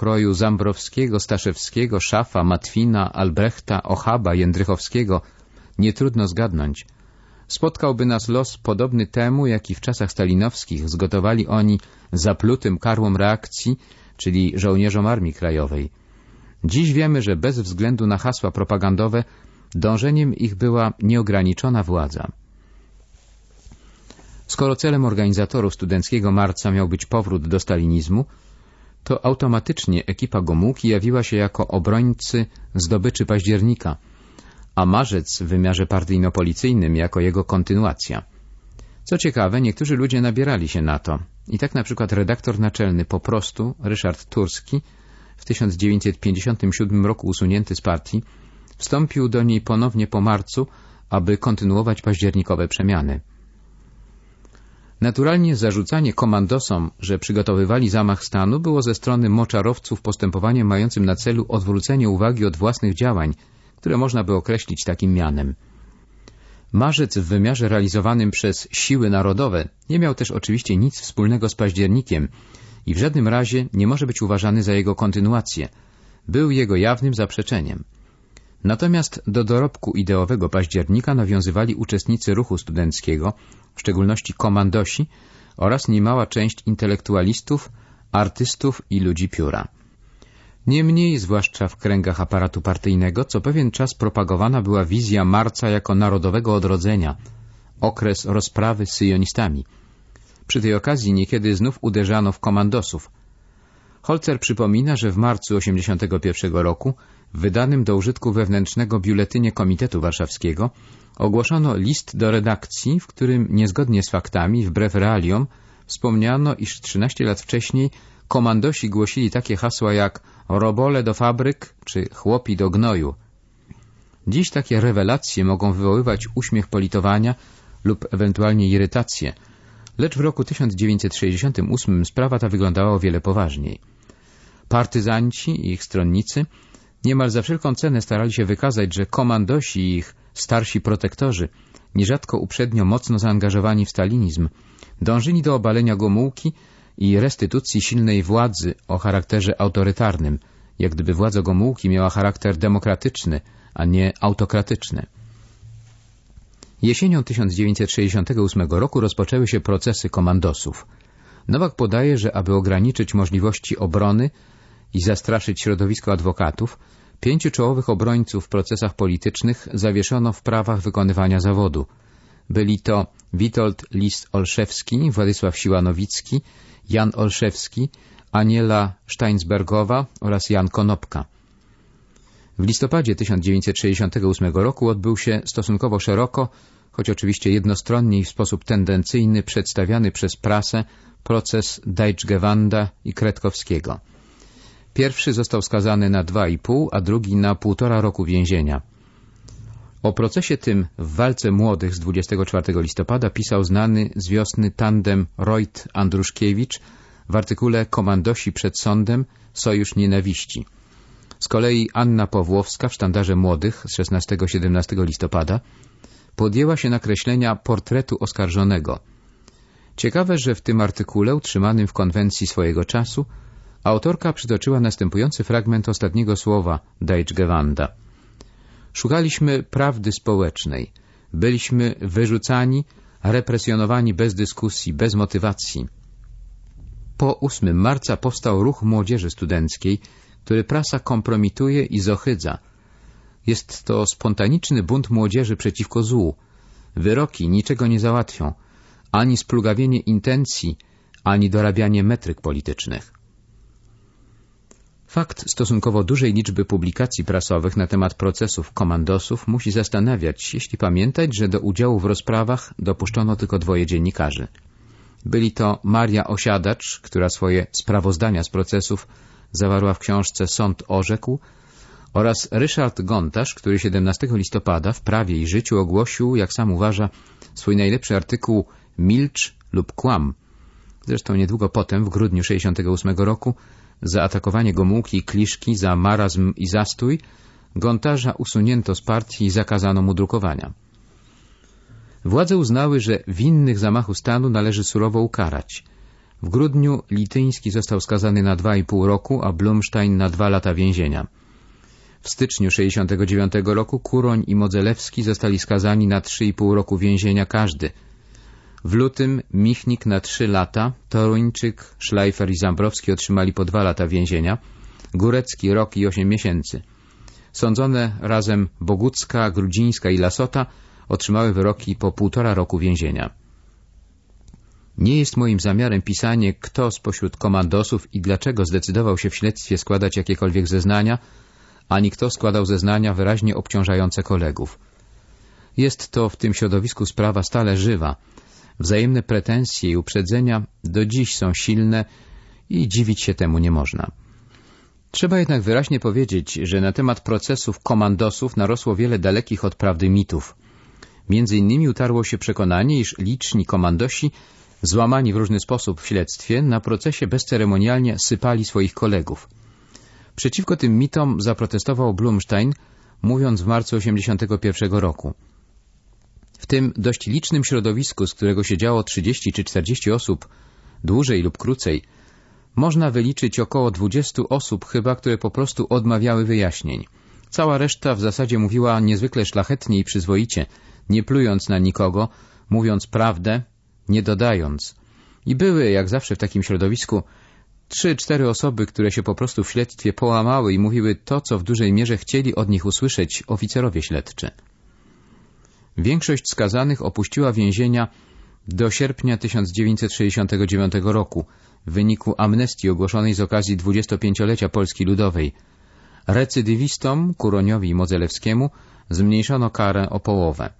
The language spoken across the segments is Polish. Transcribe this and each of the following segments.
pokroju Zambrowskiego, Staszewskiego, Szafa, Matwina, Albrechta, Ochaba, Jędrychowskiego nie trudno zgadnąć. Spotkałby nas los podobny temu, jaki w czasach stalinowskich zgotowali oni zaplutym karłom reakcji, czyli żołnierzom Armii Krajowej. Dziś wiemy, że bez względu na hasła propagandowe dążeniem ich była nieograniczona władza. Skoro celem organizatorów studenckiego marca miał być powrót do stalinizmu, to automatycznie ekipa Gomułki jawiła się jako obrońcy zdobyczy października, a marzec w wymiarze partyjno-policyjnym jako jego kontynuacja. Co ciekawe, niektórzy ludzie nabierali się na to. I tak na przykład redaktor naczelny po prostu, Ryszard Turski, w 1957 roku usunięty z partii, wstąpił do niej ponownie po marcu, aby kontynuować październikowe przemiany. Naturalnie zarzucanie komandosom, że przygotowywali zamach stanu, było ze strony moczarowców postępowaniem mającym na celu odwrócenie uwagi od własnych działań, które można by określić takim mianem. Marzec w wymiarze realizowanym przez siły narodowe nie miał też oczywiście nic wspólnego z październikiem i w żadnym razie nie może być uważany za jego kontynuację. Był jego jawnym zaprzeczeniem. Natomiast do dorobku ideowego października nawiązywali uczestnicy ruchu studenckiego, w szczególności komandosi oraz niemała część intelektualistów, artystów i ludzi pióra. Niemniej, zwłaszcza w kręgach aparatu partyjnego, co pewien czas propagowana była wizja marca jako narodowego odrodzenia, okres rozprawy z syjonistami. Przy tej okazji niekiedy znów uderzano w komandosów. Holzer przypomina, że w marcu 1981 roku w wydanym do użytku wewnętrznego biuletynie Komitetu Warszawskiego ogłoszono list do redakcji, w którym niezgodnie z faktami, wbrew realiom, wspomniano, iż 13 lat wcześniej komandosi głosili takie hasła jak robole do fabryk czy chłopi do gnoju. Dziś takie rewelacje mogą wywoływać uśmiech politowania lub ewentualnie irytację, lecz w roku 1968 sprawa ta wyglądała o wiele poważniej. Partyzanci i ich stronnicy niemal za wszelką cenę starali się wykazać, że komandosi i ich starsi protektorzy, nierzadko uprzednio mocno zaangażowani w stalinizm, dążyli do obalenia Gomułki i restytucji silnej władzy o charakterze autorytarnym, jak gdyby władza Gomułki miała charakter demokratyczny, a nie autokratyczny. Jesienią 1968 roku rozpoczęły się procesy komandosów. Nowak podaje, że aby ograniczyć możliwości obrony i zastraszyć środowisko adwokatów, pięciu czołowych obrońców w procesach politycznych zawieszono w prawach wykonywania zawodu. Byli to Witold List-Olszewski, Władysław Siłanowicki, Jan Olszewski, Aniela Steinsbergowa oraz Jan Konopka. W listopadzie 1968 roku odbył się stosunkowo szeroko, choć oczywiście jednostronnie i w sposób tendencyjny przedstawiany przez prasę proces Dajczgewanda i Kretkowskiego. Pierwszy został skazany na dwa i pół, a drugi na półtora roku więzienia. O procesie tym w walce młodych z 24 listopada pisał znany z wiosny tandem Reut-Andruszkiewicz w artykule Komandosi przed sądem Sojusz Nienawiści. Z kolei Anna Pawłowska w sztandarze młodych z 16-17 listopada podjęła się nakreślenia portretu oskarżonego. Ciekawe, że w tym artykule utrzymanym w konwencji swojego czasu autorka przytoczyła następujący fragment ostatniego słowa Deichgewanda. Szukaliśmy prawdy społecznej. Byliśmy wyrzucani, represjonowani bez dyskusji, bez motywacji. Po 8 marca powstał ruch młodzieży studenckiej, który prasa kompromituje i zohydza. Jest to spontaniczny bunt młodzieży przeciwko złu. Wyroki niczego nie załatwią, ani splugawienie intencji, ani dorabianie metryk politycznych. Fakt stosunkowo dużej liczby publikacji prasowych na temat procesów komandosów musi zastanawiać, jeśli pamiętać, że do udziału w rozprawach dopuszczono tylko dwoje dziennikarzy. Byli to Maria Osiadacz, która swoje sprawozdania z procesów zawarła w książce Sąd orzekł, oraz Ryszard Gontarz, który 17 listopada w Prawie i Życiu ogłosił, jak sam uważa, swój najlepszy artykuł Milcz lub kłam. Zresztą niedługo potem, w grudniu 68 roku, za atakowanie Gomułki Kliszki, za marazm i zastój, Gontarza usunięto z partii i zakazano mu drukowania. Władze uznały, że winnych zamachu stanu należy surowo ukarać. W grudniu Lityński został skazany na dwa i pół roku, a Blumstein na dwa lata więzienia. W styczniu 69 roku Kuroń i Modzelewski zostali skazani na trzy i pół roku więzienia każdy. W lutym Michnik na trzy lata, Toruńczyk, Schleifer i Zambrowski otrzymali po dwa lata więzienia, Górecki rok i osiem miesięcy. Sądzone razem Bogucka, Grudzińska i Lasota otrzymały wyroki po półtora roku więzienia. Nie jest moim zamiarem pisanie, kto spośród komandosów i dlaczego zdecydował się w śledztwie składać jakiekolwiek zeznania, ani kto składał zeznania wyraźnie obciążające kolegów. Jest to w tym środowisku sprawa stale żywa. Wzajemne pretensje i uprzedzenia do dziś są silne i dziwić się temu nie można. Trzeba jednak wyraźnie powiedzieć, że na temat procesów komandosów narosło wiele dalekich od prawdy mitów. Między innymi utarło się przekonanie, iż liczni komandosi, złamani w różny sposób w śledztwie, na procesie bezceremonialnie sypali swoich kolegów. Przeciwko tym mitom zaprotestował Blumstein, mówiąc w marcu 1981 roku. W tym dość licznym środowisku, z którego siedziało 30 czy 40 osób, dłużej lub krócej, można wyliczyć około 20 osób chyba, które po prostu odmawiały wyjaśnień. Cała reszta w zasadzie mówiła niezwykle szlachetnie i przyzwoicie, nie plując na nikogo, mówiąc prawdę, nie dodając. I były, jak zawsze w takim środowisku, trzy, cztery osoby, które się po prostu w śledztwie połamały i mówiły to, co w dużej mierze chcieli od nich usłyszeć oficerowie śledczy. Większość skazanych opuściła więzienia do sierpnia 1969 roku w wyniku amnestii ogłoszonej z okazji 25-lecia Polski Ludowej. Recydywistom, Kuroniowi i Modzelewskiemu, zmniejszono karę o połowę.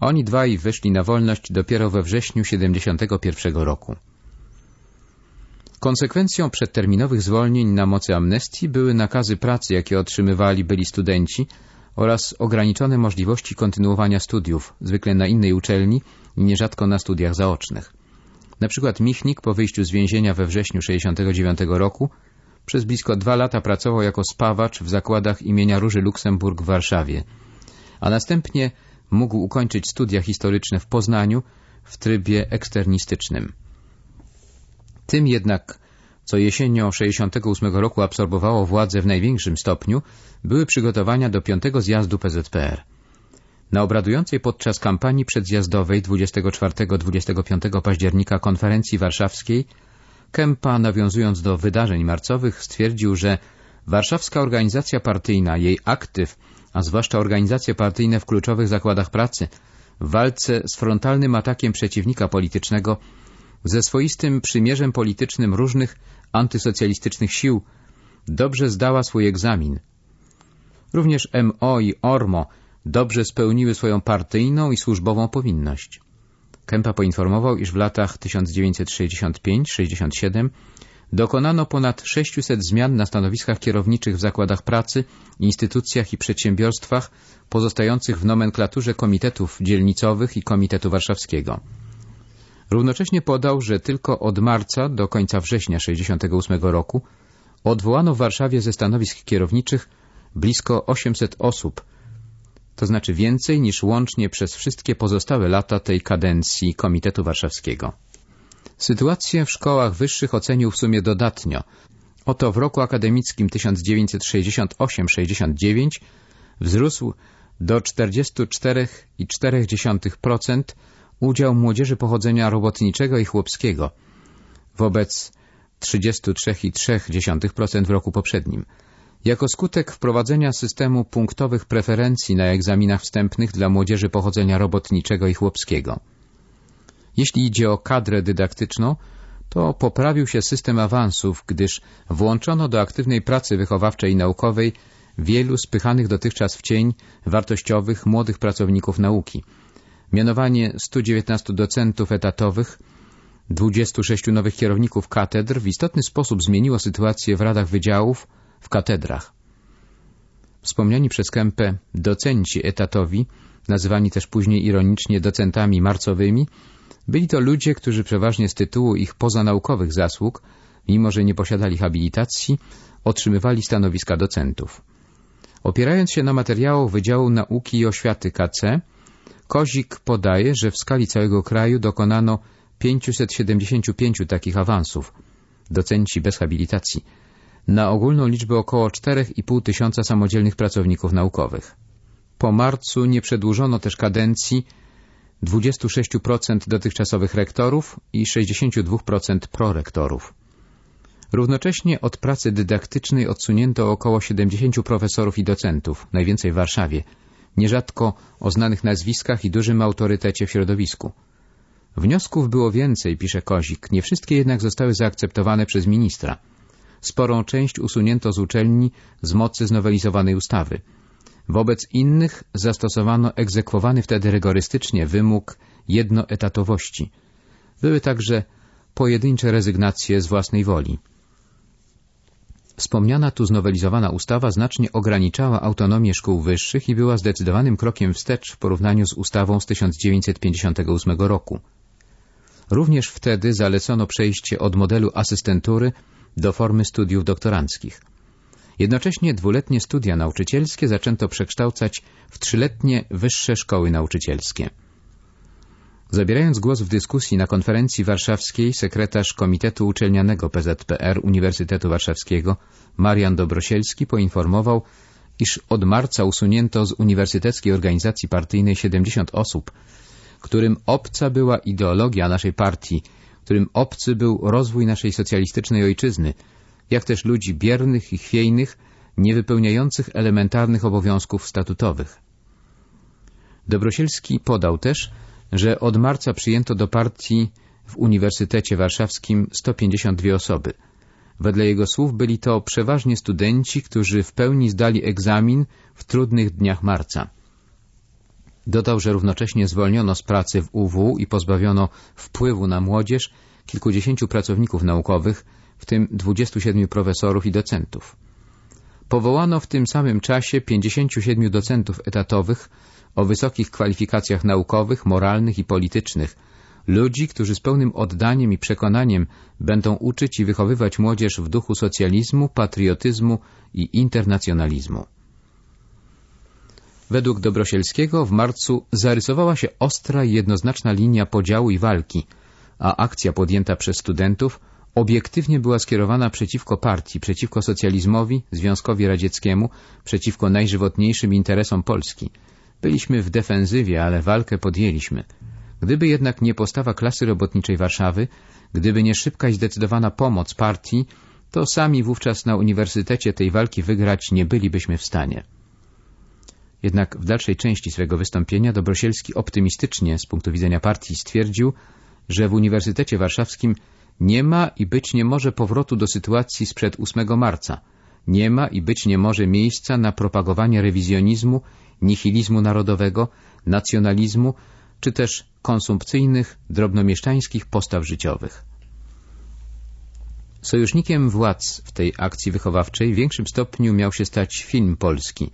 Oni dwaj wyszli na wolność dopiero we wrześniu 1971 roku. Konsekwencją przedterminowych zwolnień na mocy amnestii były nakazy pracy, jakie otrzymywali byli studenci oraz ograniczone możliwości kontynuowania studiów, zwykle na innej uczelni i nierzadko na studiach zaocznych. Na przykład Michnik po wyjściu z więzienia we wrześniu 1969 roku przez blisko dwa lata pracował jako spawacz w zakładach imienia Róży Luksemburg w Warszawie, a następnie mógł ukończyć studia historyczne w Poznaniu w trybie eksternistycznym. Tym jednak, co jesienią 68 roku absorbowało władzę w największym stopniu, były przygotowania do piątego zjazdu PZPR. Na obradującej podczas kampanii przedzjazdowej 24-25 października konferencji warszawskiej Kempa, nawiązując do wydarzeń marcowych, stwierdził, że warszawska organizacja partyjna, jej aktyw, a zwłaszcza organizacje partyjne w kluczowych zakładach pracy, w walce z frontalnym atakiem przeciwnika politycznego, ze swoistym przymierzem politycznym różnych antysocjalistycznych sił, dobrze zdała swój egzamin. Również MO i ORMO dobrze spełniły swoją partyjną i służbową powinność. Kempa poinformował, iż w latach 1965-67 dokonano ponad 600 zmian na stanowiskach kierowniczych w zakładach pracy, instytucjach i przedsiębiorstwach pozostających w nomenklaturze komitetów dzielnicowych i Komitetu Warszawskiego. Równocześnie podał, że tylko od marca do końca września 1968 roku odwołano w Warszawie ze stanowisk kierowniczych blisko 800 osób, to znaczy więcej niż łącznie przez wszystkie pozostałe lata tej kadencji Komitetu Warszawskiego. Sytuację w szkołach wyższych ocenił w sumie dodatnio. Oto w roku akademickim 1968-69 wzrósł do 44,4% udział młodzieży pochodzenia robotniczego i chłopskiego wobec 33,3% w roku poprzednim. Jako skutek wprowadzenia systemu punktowych preferencji na egzaminach wstępnych dla młodzieży pochodzenia robotniczego i chłopskiego. Jeśli idzie o kadrę dydaktyczną, to poprawił się system awansów, gdyż włączono do aktywnej pracy wychowawczej i naukowej wielu spychanych dotychczas w cień wartościowych młodych pracowników nauki. Mianowanie 119 docentów etatowych, 26 nowych kierowników katedr w istotny sposób zmieniło sytuację w radach wydziałów, w katedrach. Wspomniani przez Kempę docenci etatowi, nazywani też później ironicznie docentami marcowymi, byli to ludzie, którzy przeważnie z tytułu ich pozanaukowych zasług, mimo że nie posiadali habilitacji, otrzymywali stanowiska docentów. Opierając się na materiału Wydziału Nauki i Oświaty KC, Kozik podaje, że w skali całego kraju dokonano 575 takich awansów, docenci bez habilitacji, na ogólną liczbę około 4,5 tysiąca samodzielnych pracowników naukowych. Po marcu nie przedłużono też kadencji 26% dotychczasowych rektorów i 62% prorektorów. Równocześnie od pracy dydaktycznej odsunięto około 70 profesorów i docentów, najwięcej w Warszawie, nierzadko o znanych nazwiskach i dużym autorytecie w środowisku. Wniosków było więcej, pisze Kozik, nie wszystkie jednak zostały zaakceptowane przez ministra. Sporą część usunięto z uczelni z mocy znowelizowanej ustawy. Wobec innych zastosowano egzekwowany wtedy rygorystycznie wymóg jednoetatowości. Były także pojedyncze rezygnacje z własnej woli. Wspomniana tu znowelizowana ustawa znacznie ograniczała autonomię szkół wyższych i była zdecydowanym krokiem wstecz w porównaniu z ustawą z 1958 roku. Również wtedy zalecono przejście od modelu asystentury do formy studiów doktoranckich. Jednocześnie dwuletnie studia nauczycielskie zaczęto przekształcać w trzyletnie wyższe szkoły nauczycielskie. Zabierając głos w dyskusji na konferencji warszawskiej sekretarz Komitetu Uczelnianego PZPR Uniwersytetu Warszawskiego Marian Dobrosielski poinformował, iż od marca usunięto z Uniwersyteckiej Organizacji Partyjnej 70 osób, którym obca była ideologia naszej partii, którym obcy był rozwój naszej socjalistycznej ojczyzny, jak też ludzi biernych i chwiejnych, niewypełniających elementarnych obowiązków statutowych. Dobrosielski podał też, że od marca przyjęto do partii w Uniwersytecie Warszawskim 152 osoby. Wedle jego słów byli to przeważnie studenci, którzy w pełni zdali egzamin w trudnych dniach marca. Dodał, że równocześnie zwolniono z pracy w UW i pozbawiono wpływu na młodzież kilkudziesięciu pracowników naukowych, w tym 27 profesorów i docentów. Powołano w tym samym czasie 57 docentów etatowych o wysokich kwalifikacjach naukowych, moralnych i politycznych, ludzi, którzy z pełnym oddaniem i przekonaniem będą uczyć i wychowywać młodzież w duchu socjalizmu, patriotyzmu i internacjonalizmu. Według Dobrosielskiego w marcu zarysowała się ostra i jednoznaczna linia podziału i walki, a akcja podjęta przez studentów obiektywnie była skierowana przeciwko partii, przeciwko socjalizmowi, Związkowi Radzieckiemu, przeciwko najżywotniejszym interesom Polski. Byliśmy w defensywie, ale walkę podjęliśmy. Gdyby jednak nie postawa klasy robotniczej Warszawy, gdyby nie szybka i zdecydowana pomoc partii, to sami wówczas na uniwersytecie tej walki wygrać nie bylibyśmy w stanie. Jednak w dalszej części swego wystąpienia Dobrosielski optymistycznie z punktu widzenia partii stwierdził, że w Uniwersytecie Warszawskim nie ma i być nie może powrotu do sytuacji sprzed 8 marca. Nie ma i być nie może miejsca na propagowanie rewizjonizmu, nihilizmu narodowego, nacjonalizmu, czy też konsumpcyjnych, drobnomieszczańskich postaw życiowych. Sojusznikiem władz w tej akcji wychowawczej w większym stopniu miał się stać film polski.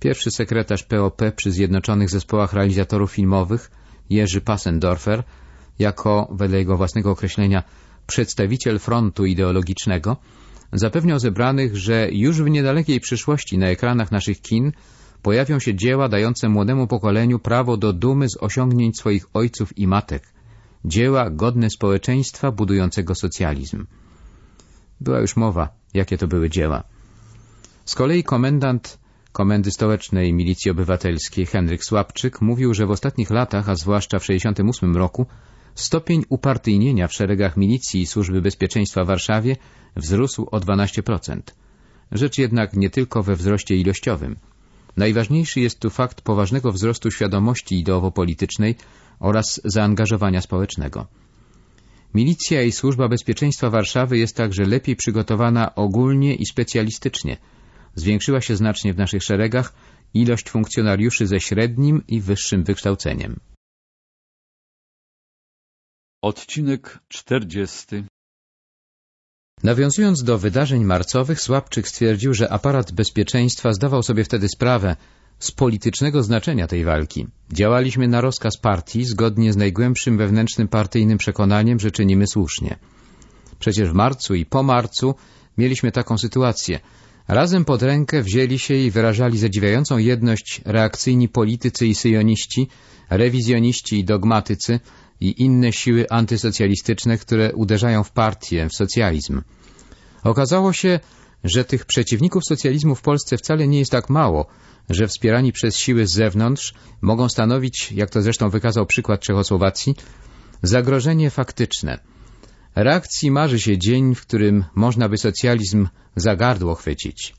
Pierwszy sekretarz POP przy Zjednoczonych Zespołach Realizatorów Filmowych, Jerzy Passendorfer, jako, wedle jego własnego określenia, przedstawiciel frontu ideologicznego, zapewniał zebranych, że już w niedalekiej przyszłości na ekranach naszych kin pojawią się dzieła dające młodemu pokoleniu prawo do dumy z osiągnięć swoich ojców i matek, dzieła godne społeczeństwa budującego socjalizm. Była już mowa, jakie to były dzieła. Z kolei komendant Komendy Stołecznej Milicji Obywatelskiej Henryk Słabczyk mówił, że w ostatnich latach, a zwłaszcza w 1968 roku, Stopień upartyjnienia w szeregach milicji i Służby Bezpieczeństwa w Warszawie wzrósł o 12%. Rzecz jednak nie tylko we wzroście ilościowym. Najważniejszy jest tu fakt poważnego wzrostu świadomości ideowo-politycznej oraz zaangażowania społecznego. Milicja i Służba Bezpieczeństwa Warszawy jest także lepiej przygotowana ogólnie i specjalistycznie. Zwiększyła się znacznie w naszych szeregach ilość funkcjonariuszy ze średnim i wyższym wykształceniem. Odcinek 40 Nawiązując do wydarzeń marcowych, Słabczyk stwierdził, że aparat bezpieczeństwa zdawał sobie wtedy sprawę z politycznego znaczenia tej walki. Działaliśmy na rozkaz partii, zgodnie z najgłębszym wewnętrznym partyjnym przekonaniem, że czynimy słusznie. Przecież w marcu i po marcu mieliśmy taką sytuację. Razem pod rękę wzięli się i wyrażali zadziwiającą jedność reakcyjni politycy i syjoniści, rewizjoniści i dogmatycy, i inne siły antysocjalistyczne, które uderzają w partię, w socjalizm. Okazało się, że tych przeciwników socjalizmu w Polsce wcale nie jest tak mało, że wspierani przez siły z zewnątrz mogą stanowić, jak to zresztą wykazał przykład Czechosłowacji, zagrożenie faktyczne. Reakcji marzy się dzień, w którym można by socjalizm za gardło chwycić.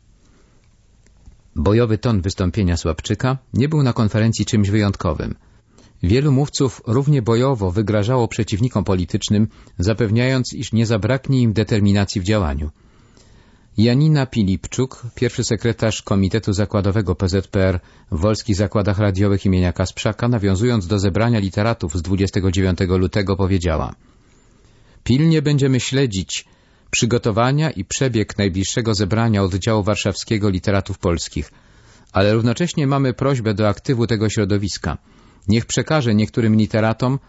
Bojowy ton wystąpienia Słabczyka nie był na konferencji czymś wyjątkowym. Wielu mówców równie bojowo wygrażało przeciwnikom politycznym, zapewniając, iż nie zabraknie im determinacji w działaniu. Janina Pilipczuk, pierwszy sekretarz Komitetu Zakładowego PZPR w Wolskich Zakładach Radiowych imienia Kasprzaka, nawiązując do zebrania literatów z 29 lutego powiedziała Pilnie będziemy śledzić przygotowania i przebieg najbliższego zebrania oddziału warszawskiego literatów polskich, ale równocześnie mamy prośbę do aktywu tego środowiska. Niech przekaże niektórym literatom,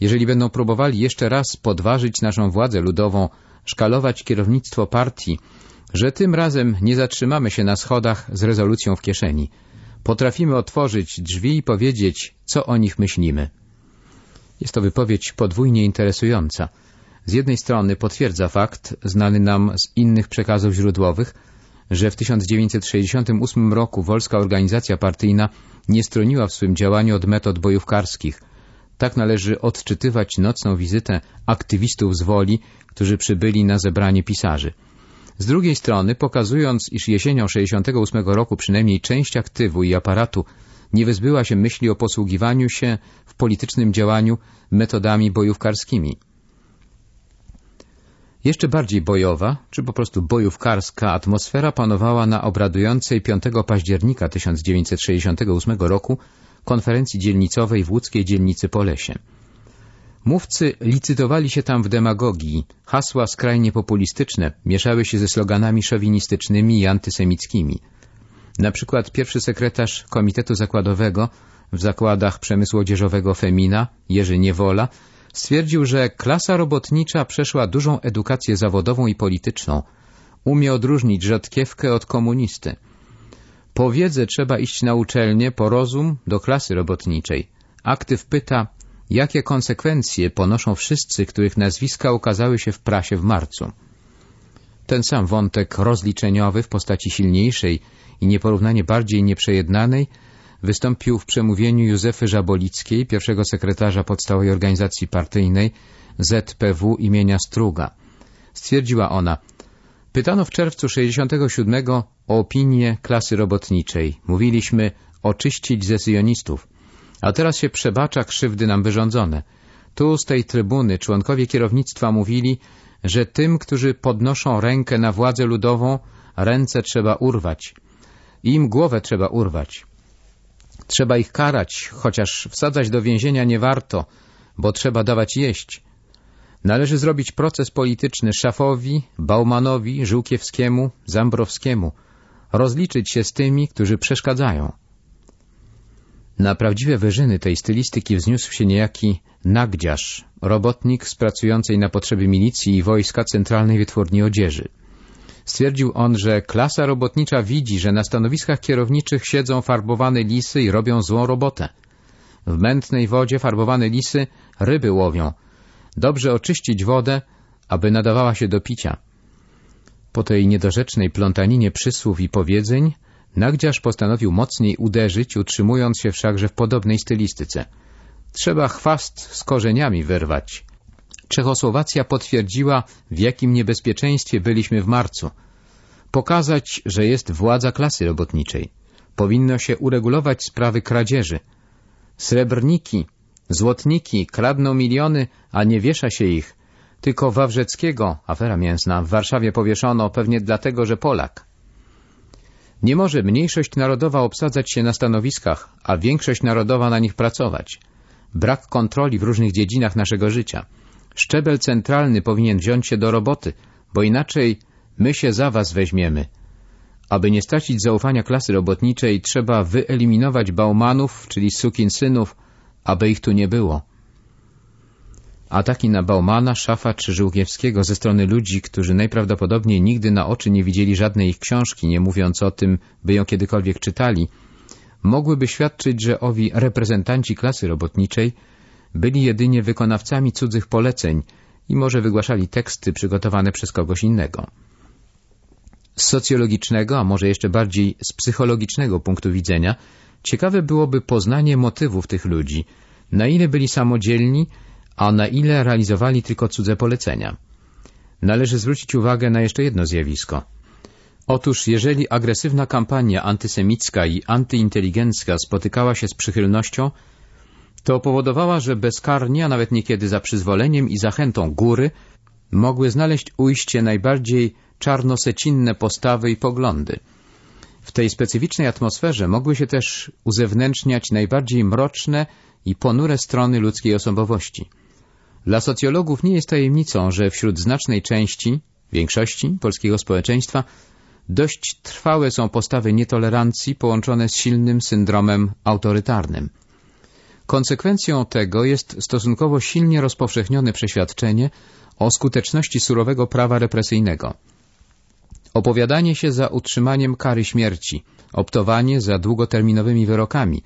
jeżeli będą próbowali jeszcze raz podważyć naszą władzę ludową, szkalować kierownictwo partii, że tym razem nie zatrzymamy się na schodach z rezolucją w kieszeni. Potrafimy otworzyć drzwi i powiedzieć, co o nich myślimy. Jest to wypowiedź podwójnie interesująca. Z jednej strony potwierdza fakt, znany nam z innych przekazów źródłowych, że w 1968 roku Wolska Organizacja Partyjna nie stroniła w swym działaniu od metod bojówkarskich. Tak należy odczytywać nocną wizytę aktywistów z Woli, którzy przybyli na zebranie pisarzy. Z drugiej strony, pokazując, iż jesienią 68 roku przynajmniej część aktywu i aparatu nie wyzbyła się myśli o posługiwaniu się w politycznym działaniu metodami bojówkarskimi. Jeszcze bardziej bojowa, czy po prostu bojówkarska atmosfera panowała na obradującej 5 października 1968 roku konferencji dzielnicowej w łódzkiej dzielnicy Polesie. Mówcy licytowali się tam w demagogii. Hasła skrajnie populistyczne mieszały się ze sloganami szowinistycznymi i antysemickimi. Na przykład pierwszy sekretarz Komitetu Zakładowego w zakładach przemysłu odzieżowego Femina, Jerzy Niewola, stwierdził, że klasa robotnicza przeszła dużą edukację zawodową i polityczną. Umie odróżnić rzodkiewkę od komunisty. Po wiedzę trzeba iść na uczelnię, po rozum do klasy robotniczej. Aktyw pyta, jakie konsekwencje ponoszą wszyscy, których nazwiska ukazały się w prasie w marcu. Ten sam wątek rozliczeniowy w postaci silniejszej i nieporównanie bardziej nieprzejednanej wystąpił w przemówieniu Józefy Żabolickiej, pierwszego sekretarza podstawowej organizacji partyjnej ZPW imienia Struga. Stwierdziła ona, pytano w czerwcu 67 o opinię klasy robotniczej. Mówiliśmy oczyścić ze syjonistów. A teraz się przebacza krzywdy nam wyrządzone. Tu z tej trybuny członkowie kierownictwa mówili, że tym, którzy podnoszą rękę na władzę ludową, ręce trzeba urwać. Im głowę trzeba urwać. Trzeba ich karać, chociaż wsadzać do więzienia nie warto, bo trzeba dawać jeść. Należy zrobić proces polityczny Szafowi, Baumanowi, Żółkiewskiemu, Zambrowskiemu, rozliczyć się z tymi, którzy przeszkadzają. Na prawdziwe wyżyny tej stylistyki wzniósł się niejaki Nagdziarz, robotnik z pracującej na potrzeby milicji i wojska Centralnej Wytwórni Odzieży. Stwierdził on, że klasa robotnicza widzi, że na stanowiskach kierowniczych siedzą farbowane lisy i robią złą robotę. W mętnej wodzie farbowane lisy ryby łowią. Dobrze oczyścić wodę, aby nadawała się do picia. Po tej niedorzecznej plątaninie przysłów i powiedzeń Nagdziarz postanowił mocniej uderzyć, utrzymując się wszakże w podobnej stylistyce. Trzeba chwast z korzeniami wyrwać. Czechosłowacja potwierdziła, w jakim niebezpieczeństwie byliśmy w marcu. Pokazać, że jest władza klasy robotniczej. Powinno się uregulować sprawy kradzieży. Srebrniki, złotniki kradną miliony, a nie wiesza się ich. Tylko Wawrzeckiego, afera mięsna, w Warszawie powieszono pewnie dlatego, że Polak. Nie może mniejszość narodowa obsadzać się na stanowiskach, a większość narodowa na nich pracować. Brak kontroli w różnych dziedzinach naszego życia. Szczebel centralny powinien wziąć się do roboty, bo inaczej my się za was weźmiemy. Aby nie stracić zaufania klasy robotniczej, trzeba wyeliminować baumanów, czyli synów, aby ich tu nie było. Ataki na Baumana, Szafa czy Żółkiewskiego ze strony ludzi, którzy najprawdopodobniej nigdy na oczy nie widzieli żadnej ich książki, nie mówiąc o tym, by ją kiedykolwiek czytali, mogłyby świadczyć, że owi reprezentanci klasy robotniczej byli jedynie wykonawcami cudzych poleceń i może wygłaszali teksty przygotowane przez kogoś innego. Z socjologicznego, a może jeszcze bardziej z psychologicznego punktu widzenia, ciekawe byłoby poznanie motywów tych ludzi, na ile byli samodzielni, a na ile realizowali tylko cudze polecenia. Należy zwrócić uwagę na jeszcze jedno zjawisko. Otóż jeżeli agresywna kampania antysemicka i antyinteligencka spotykała się z przychylnością, to powodowała, że bezkarnie, a nawet niekiedy za przyzwoleniem i zachętą góry, mogły znaleźć ujście najbardziej czarnosecinne postawy i poglądy. W tej specyficznej atmosferze mogły się też uzewnętrzniać najbardziej mroczne i ponure strony ludzkiej osobowości. Dla socjologów nie jest tajemnicą, że wśród znacznej części, większości polskiego społeczeństwa dość trwałe są postawy nietolerancji połączone z silnym syndromem autorytarnym. Konsekwencją tego jest stosunkowo silnie rozpowszechnione przeświadczenie o skuteczności surowego prawa represyjnego. Opowiadanie się za utrzymaniem kary śmierci, optowanie za długoterminowymi wyrokami,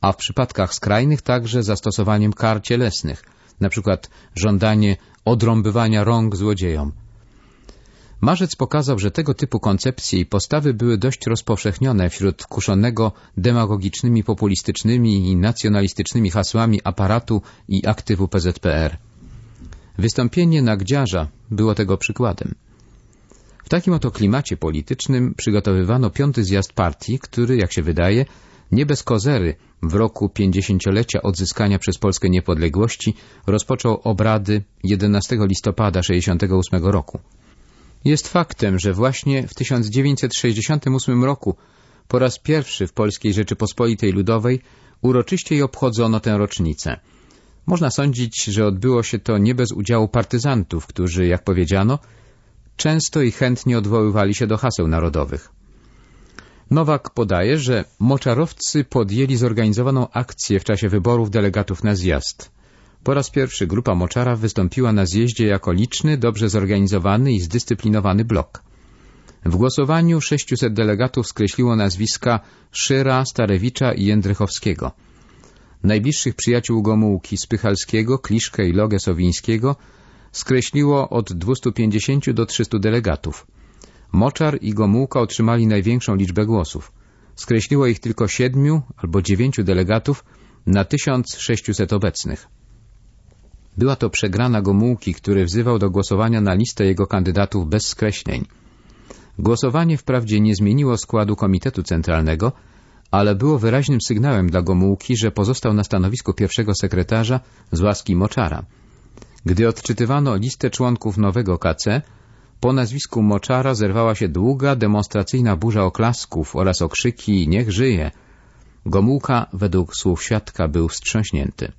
a w przypadkach skrajnych także zastosowaniem kar cielesnych, np. żądanie odrąbywania rąk złodziejom. Marzec pokazał, że tego typu koncepcje i postawy były dość rozpowszechnione wśród kuszonego demagogicznymi, populistycznymi i nacjonalistycznymi hasłami aparatu i aktywu PZPR. Wystąpienie Nagdziarza było tego przykładem. W takim oto klimacie politycznym przygotowywano piąty zjazd partii, który, jak się wydaje, nie bez kozery w roku pięćdziesięciolecia odzyskania przez Polskę niepodległości rozpoczął obrady 11 listopada 1968 roku. Jest faktem, że właśnie w 1968 roku po raz pierwszy w Polskiej Rzeczypospolitej Ludowej uroczyście obchodzono tę rocznicę. Można sądzić, że odbyło się to nie bez udziału partyzantów, którzy, jak powiedziano, często i chętnie odwoływali się do haseł narodowych. Nowak podaje, że moczarowcy podjęli zorganizowaną akcję w czasie wyborów delegatów na zjazd. Po raz pierwszy grupa Moczara wystąpiła na zjeździe jako liczny, dobrze zorganizowany i zdyscyplinowany blok. W głosowaniu 600 delegatów skreśliło nazwiska Szyra, Starewicza i Jędrychowskiego. Najbliższych przyjaciół Gomułki Spychalskiego, Kliszkę i Logę Sowińskiego skreśliło od 250 do 300 delegatów. Moczar i Gomułka otrzymali największą liczbę głosów. Skreśliło ich tylko siedmiu albo dziewięciu delegatów na 1600 obecnych. Była to przegrana Gomułki, który wzywał do głosowania na listę jego kandydatów bez skreśleń. Głosowanie wprawdzie nie zmieniło składu Komitetu Centralnego, ale było wyraźnym sygnałem dla Gomułki, że pozostał na stanowisku pierwszego sekretarza z łaski Moczara. Gdy odczytywano listę członków nowego KC, po nazwisku Moczara zerwała się długa, demonstracyjna burza oklasków oraz okrzyki „Niech żyje”. Gomułka, według słów świadka, był wstrząśnięty.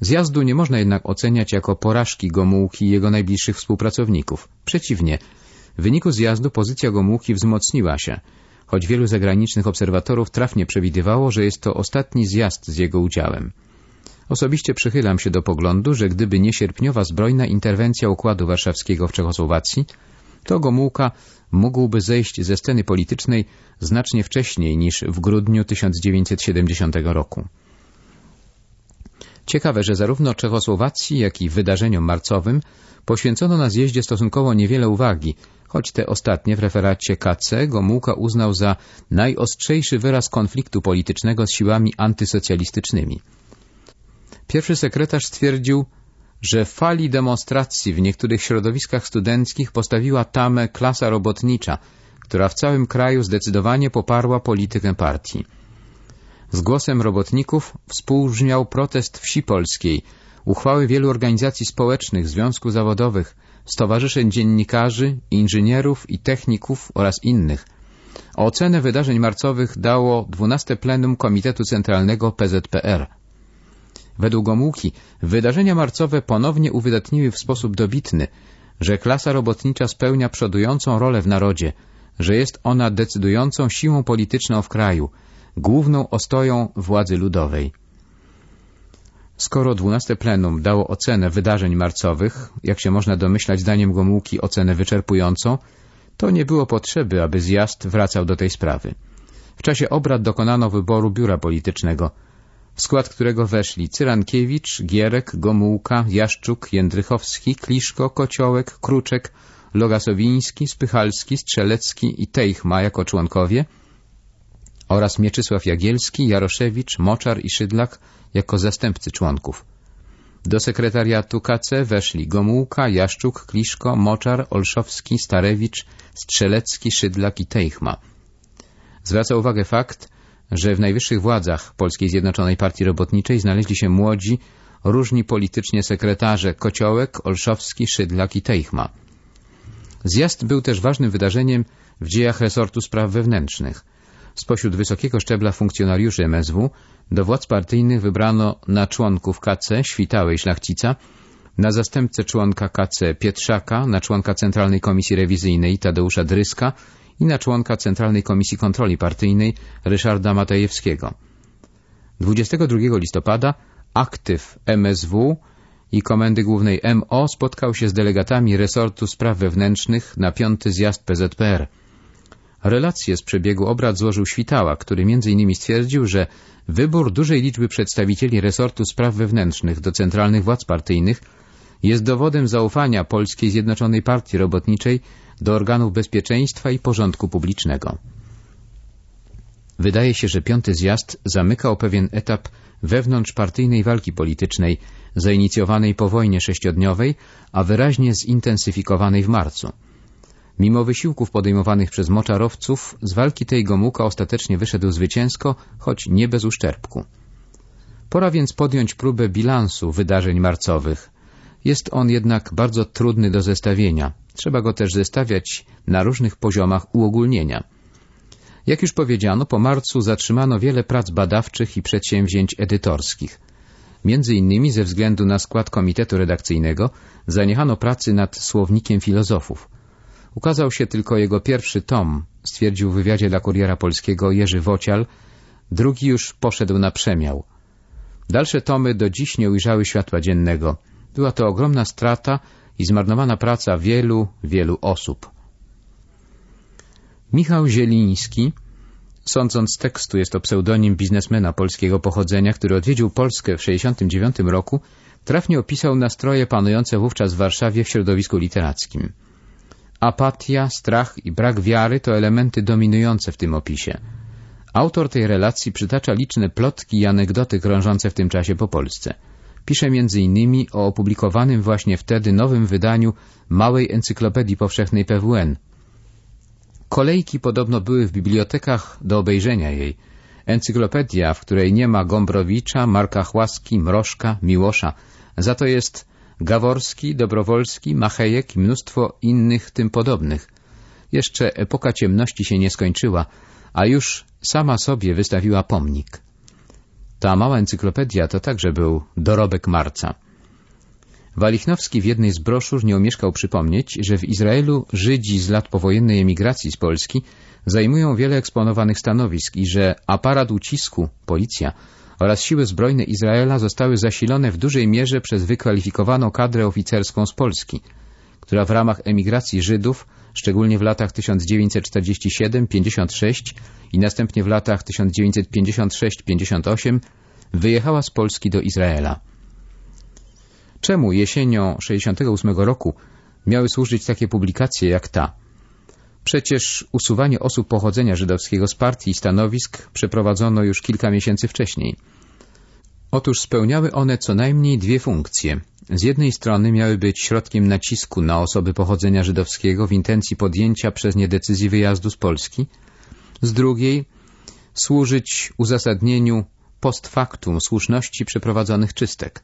Zjazdu nie można jednak oceniać jako porażki Gomułki i jego najbliższych współpracowników. Przeciwnie, w wyniku zjazdu pozycja Gomułki wzmocniła się, choć wielu zagranicznych obserwatorów trafnie przewidywało, że jest to ostatni zjazd z jego udziałem. Osobiście przychylam się do poglądu, że gdyby nie sierpniowa zbrojna interwencja Układu Warszawskiego w Czechosłowacji, to Gomułka mógłby zejść ze sceny politycznej znacznie wcześniej niż w grudniu 1970 roku. Ciekawe, że zarówno Czechosłowacji, jak i wydarzeniom marcowym poświęcono na zjeździe stosunkowo niewiele uwagi, choć te ostatnie w referacie KC Gomułka uznał za najostrzejszy wyraz konfliktu politycznego z siłami antysocjalistycznymi. Pierwszy sekretarz stwierdził, że fali demonstracji w niektórych środowiskach studenckich postawiła tamę klasa robotnicza, która w całym kraju zdecydowanie poparła politykę partii. Z głosem robotników współbrzmiał protest wsi polskiej, uchwały wielu organizacji społecznych, związków zawodowych, stowarzyszeń dziennikarzy, inżynierów i techników oraz innych. Ocenę wydarzeń marcowych dało 12 plenum Komitetu Centralnego PZPR. Według Gomułki wydarzenia marcowe ponownie uwydatniły w sposób dobitny, że klasa robotnicza spełnia przodującą rolę w narodzie, że jest ona decydującą siłą polityczną w kraju, główną ostoją władzy ludowej. Skoro dwunaste plenum dało ocenę wydarzeń marcowych, jak się można domyślać zdaniem Gomułki ocenę wyczerpującą, to nie było potrzeby, aby zjazd wracał do tej sprawy. W czasie obrad dokonano wyboru biura politycznego. w skład którego weszli Cyrankiewicz, Gierek, Gomułka, Jaszczuk, Jędrychowski, Kliszko, Kociołek, Kruczek, Logasowiński, Spychalski, Strzelecki i Teichma jako członkowie oraz Mieczysław Jagielski, Jaroszewicz, Moczar i Szydlak jako zastępcy członków. Do sekretariatu KC weszli Gomułka, Jaszczuk, Kliszko, Moczar, Olszowski, Starewicz, Strzelecki, Szydlak i Teichma. Zwraca uwagę fakt, że w najwyższych władzach Polskiej Zjednoczonej Partii Robotniczej znaleźli się młodzi, różni politycznie sekretarze Kociołek, Olszowski, Szydlak i Teichma. Zjazd był też ważnym wydarzeniem w dziejach resortu spraw wewnętrznych. Spośród wysokiego szczebla funkcjonariuszy MSW do władz partyjnych wybrano na członków KC Świtałej Szlachcica, na zastępcę członka KC Pietrzaka, na członka Centralnej Komisji Rewizyjnej Tadeusza Dryska i na członka Centralnej Komisji Kontroli Partyjnej Ryszarda Matejewskiego. 22 listopada aktyw MSW i Komendy Głównej MO spotkał się z delegatami resortu spraw wewnętrznych na piąty zjazd PZPR. Relacje z przebiegu obrad złożył Świtała, który m.in. stwierdził, że wybór dużej liczby przedstawicieli resortu spraw wewnętrznych do centralnych władz partyjnych jest dowodem zaufania Polskiej Zjednoczonej Partii Robotniczej do organów bezpieczeństwa i porządku publicznego. Wydaje się, że piąty zjazd zamykał pewien etap wewnątrzpartyjnej walki politycznej zainicjowanej po wojnie sześciodniowej, a wyraźnie zintensyfikowanej w marcu. Mimo wysiłków podejmowanych przez moczarowców, z walki tej Gomułka ostatecznie wyszedł zwycięsko, choć nie bez uszczerbku. Pora więc podjąć próbę bilansu wydarzeń marcowych. Jest on jednak bardzo trudny do zestawienia. Trzeba go też zestawiać na różnych poziomach uogólnienia. Jak już powiedziano, po marcu zatrzymano wiele prac badawczych i przedsięwzięć edytorskich. Między innymi ze względu na skład komitetu redakcyjnego zaniechano pracy nad słownikiem filozofów. Ukazał się tylko jego pierwszy tom, stwierdził w wywiadzie dla Kuriera Polskiego Jerzy Wocial, drugi już poszedł na przemiał. Dalsze tomy do dziś nie ujrzały światła dziennego. Była to ogromna strata i zmarnowana praca wielu, wielu osób. Michał Zieliński, sądząc z tekstu jest to pseudonim biznesmena polskiego pochodzenia, który odwiedził Polskę w 1969 roku, trafnie opisał nastroje panujące wówczas w Warszawie w środowisku literackim. Apatia, strach i brak wiary to elementy dominujące w tym opisie. Autor tej relacji przytacza liczne plotki i anegdoty krążące w tym czasie po Polsce. Pisze m.in. o opublikowanym właśnie wtedy nowym wydaniu Małej Encyklopedii Powszechnej PWN. Kolejki podobno były w bibliotekach do obejrzenia jej. Encyklopedia, w której nie ma Gombrowicza, Marka Chłaski, Mrożka, Miłosza. Za to jest Gaworski, Dobrowolski, Machejek i mnóstwo innych tym podobnych. Jeszcze epoka ciemności się nie skończyła, a już sama sobie wystawiła pomnik. Ta mała encyklopedia to także był dorobek marca. Walichnowski w jednej z broszur nie omieszkał przypomnieć, że w Izraelu Żydzi z lat powojennej emigracji z Polski zajmują wiele eksponowanych stanowisk i że aparat ucisku, policja oraz siły zbrojne Izraela zostały zasilone w dużej mierze przez wykwalifikowaną kadrę oficerską z Polski, która w ramach emigracji Żydów, szczególnie w latach 1947-56 i następnie w latach 1956-58, wyjechała z Polski do Izraela. Czemu jesienią 68 roku miały służyć takie publikacje jak ta? Przecież usuwanie osób pochodzenia żydowskiego z partii i stanowisk przeprowadzono już kilka miesięcy wcześniej. Otóż spełniały one co najmniej dwie funkcje. Z jednej strony miały być środkiem nacisku na osoby pochodzenia żydowskiego w intencji podjęcia przez nie decyzji wyjazdu z Polski, z drugiej służyć uzasadnieniu post factum słuszności przeprowadzonych czystek.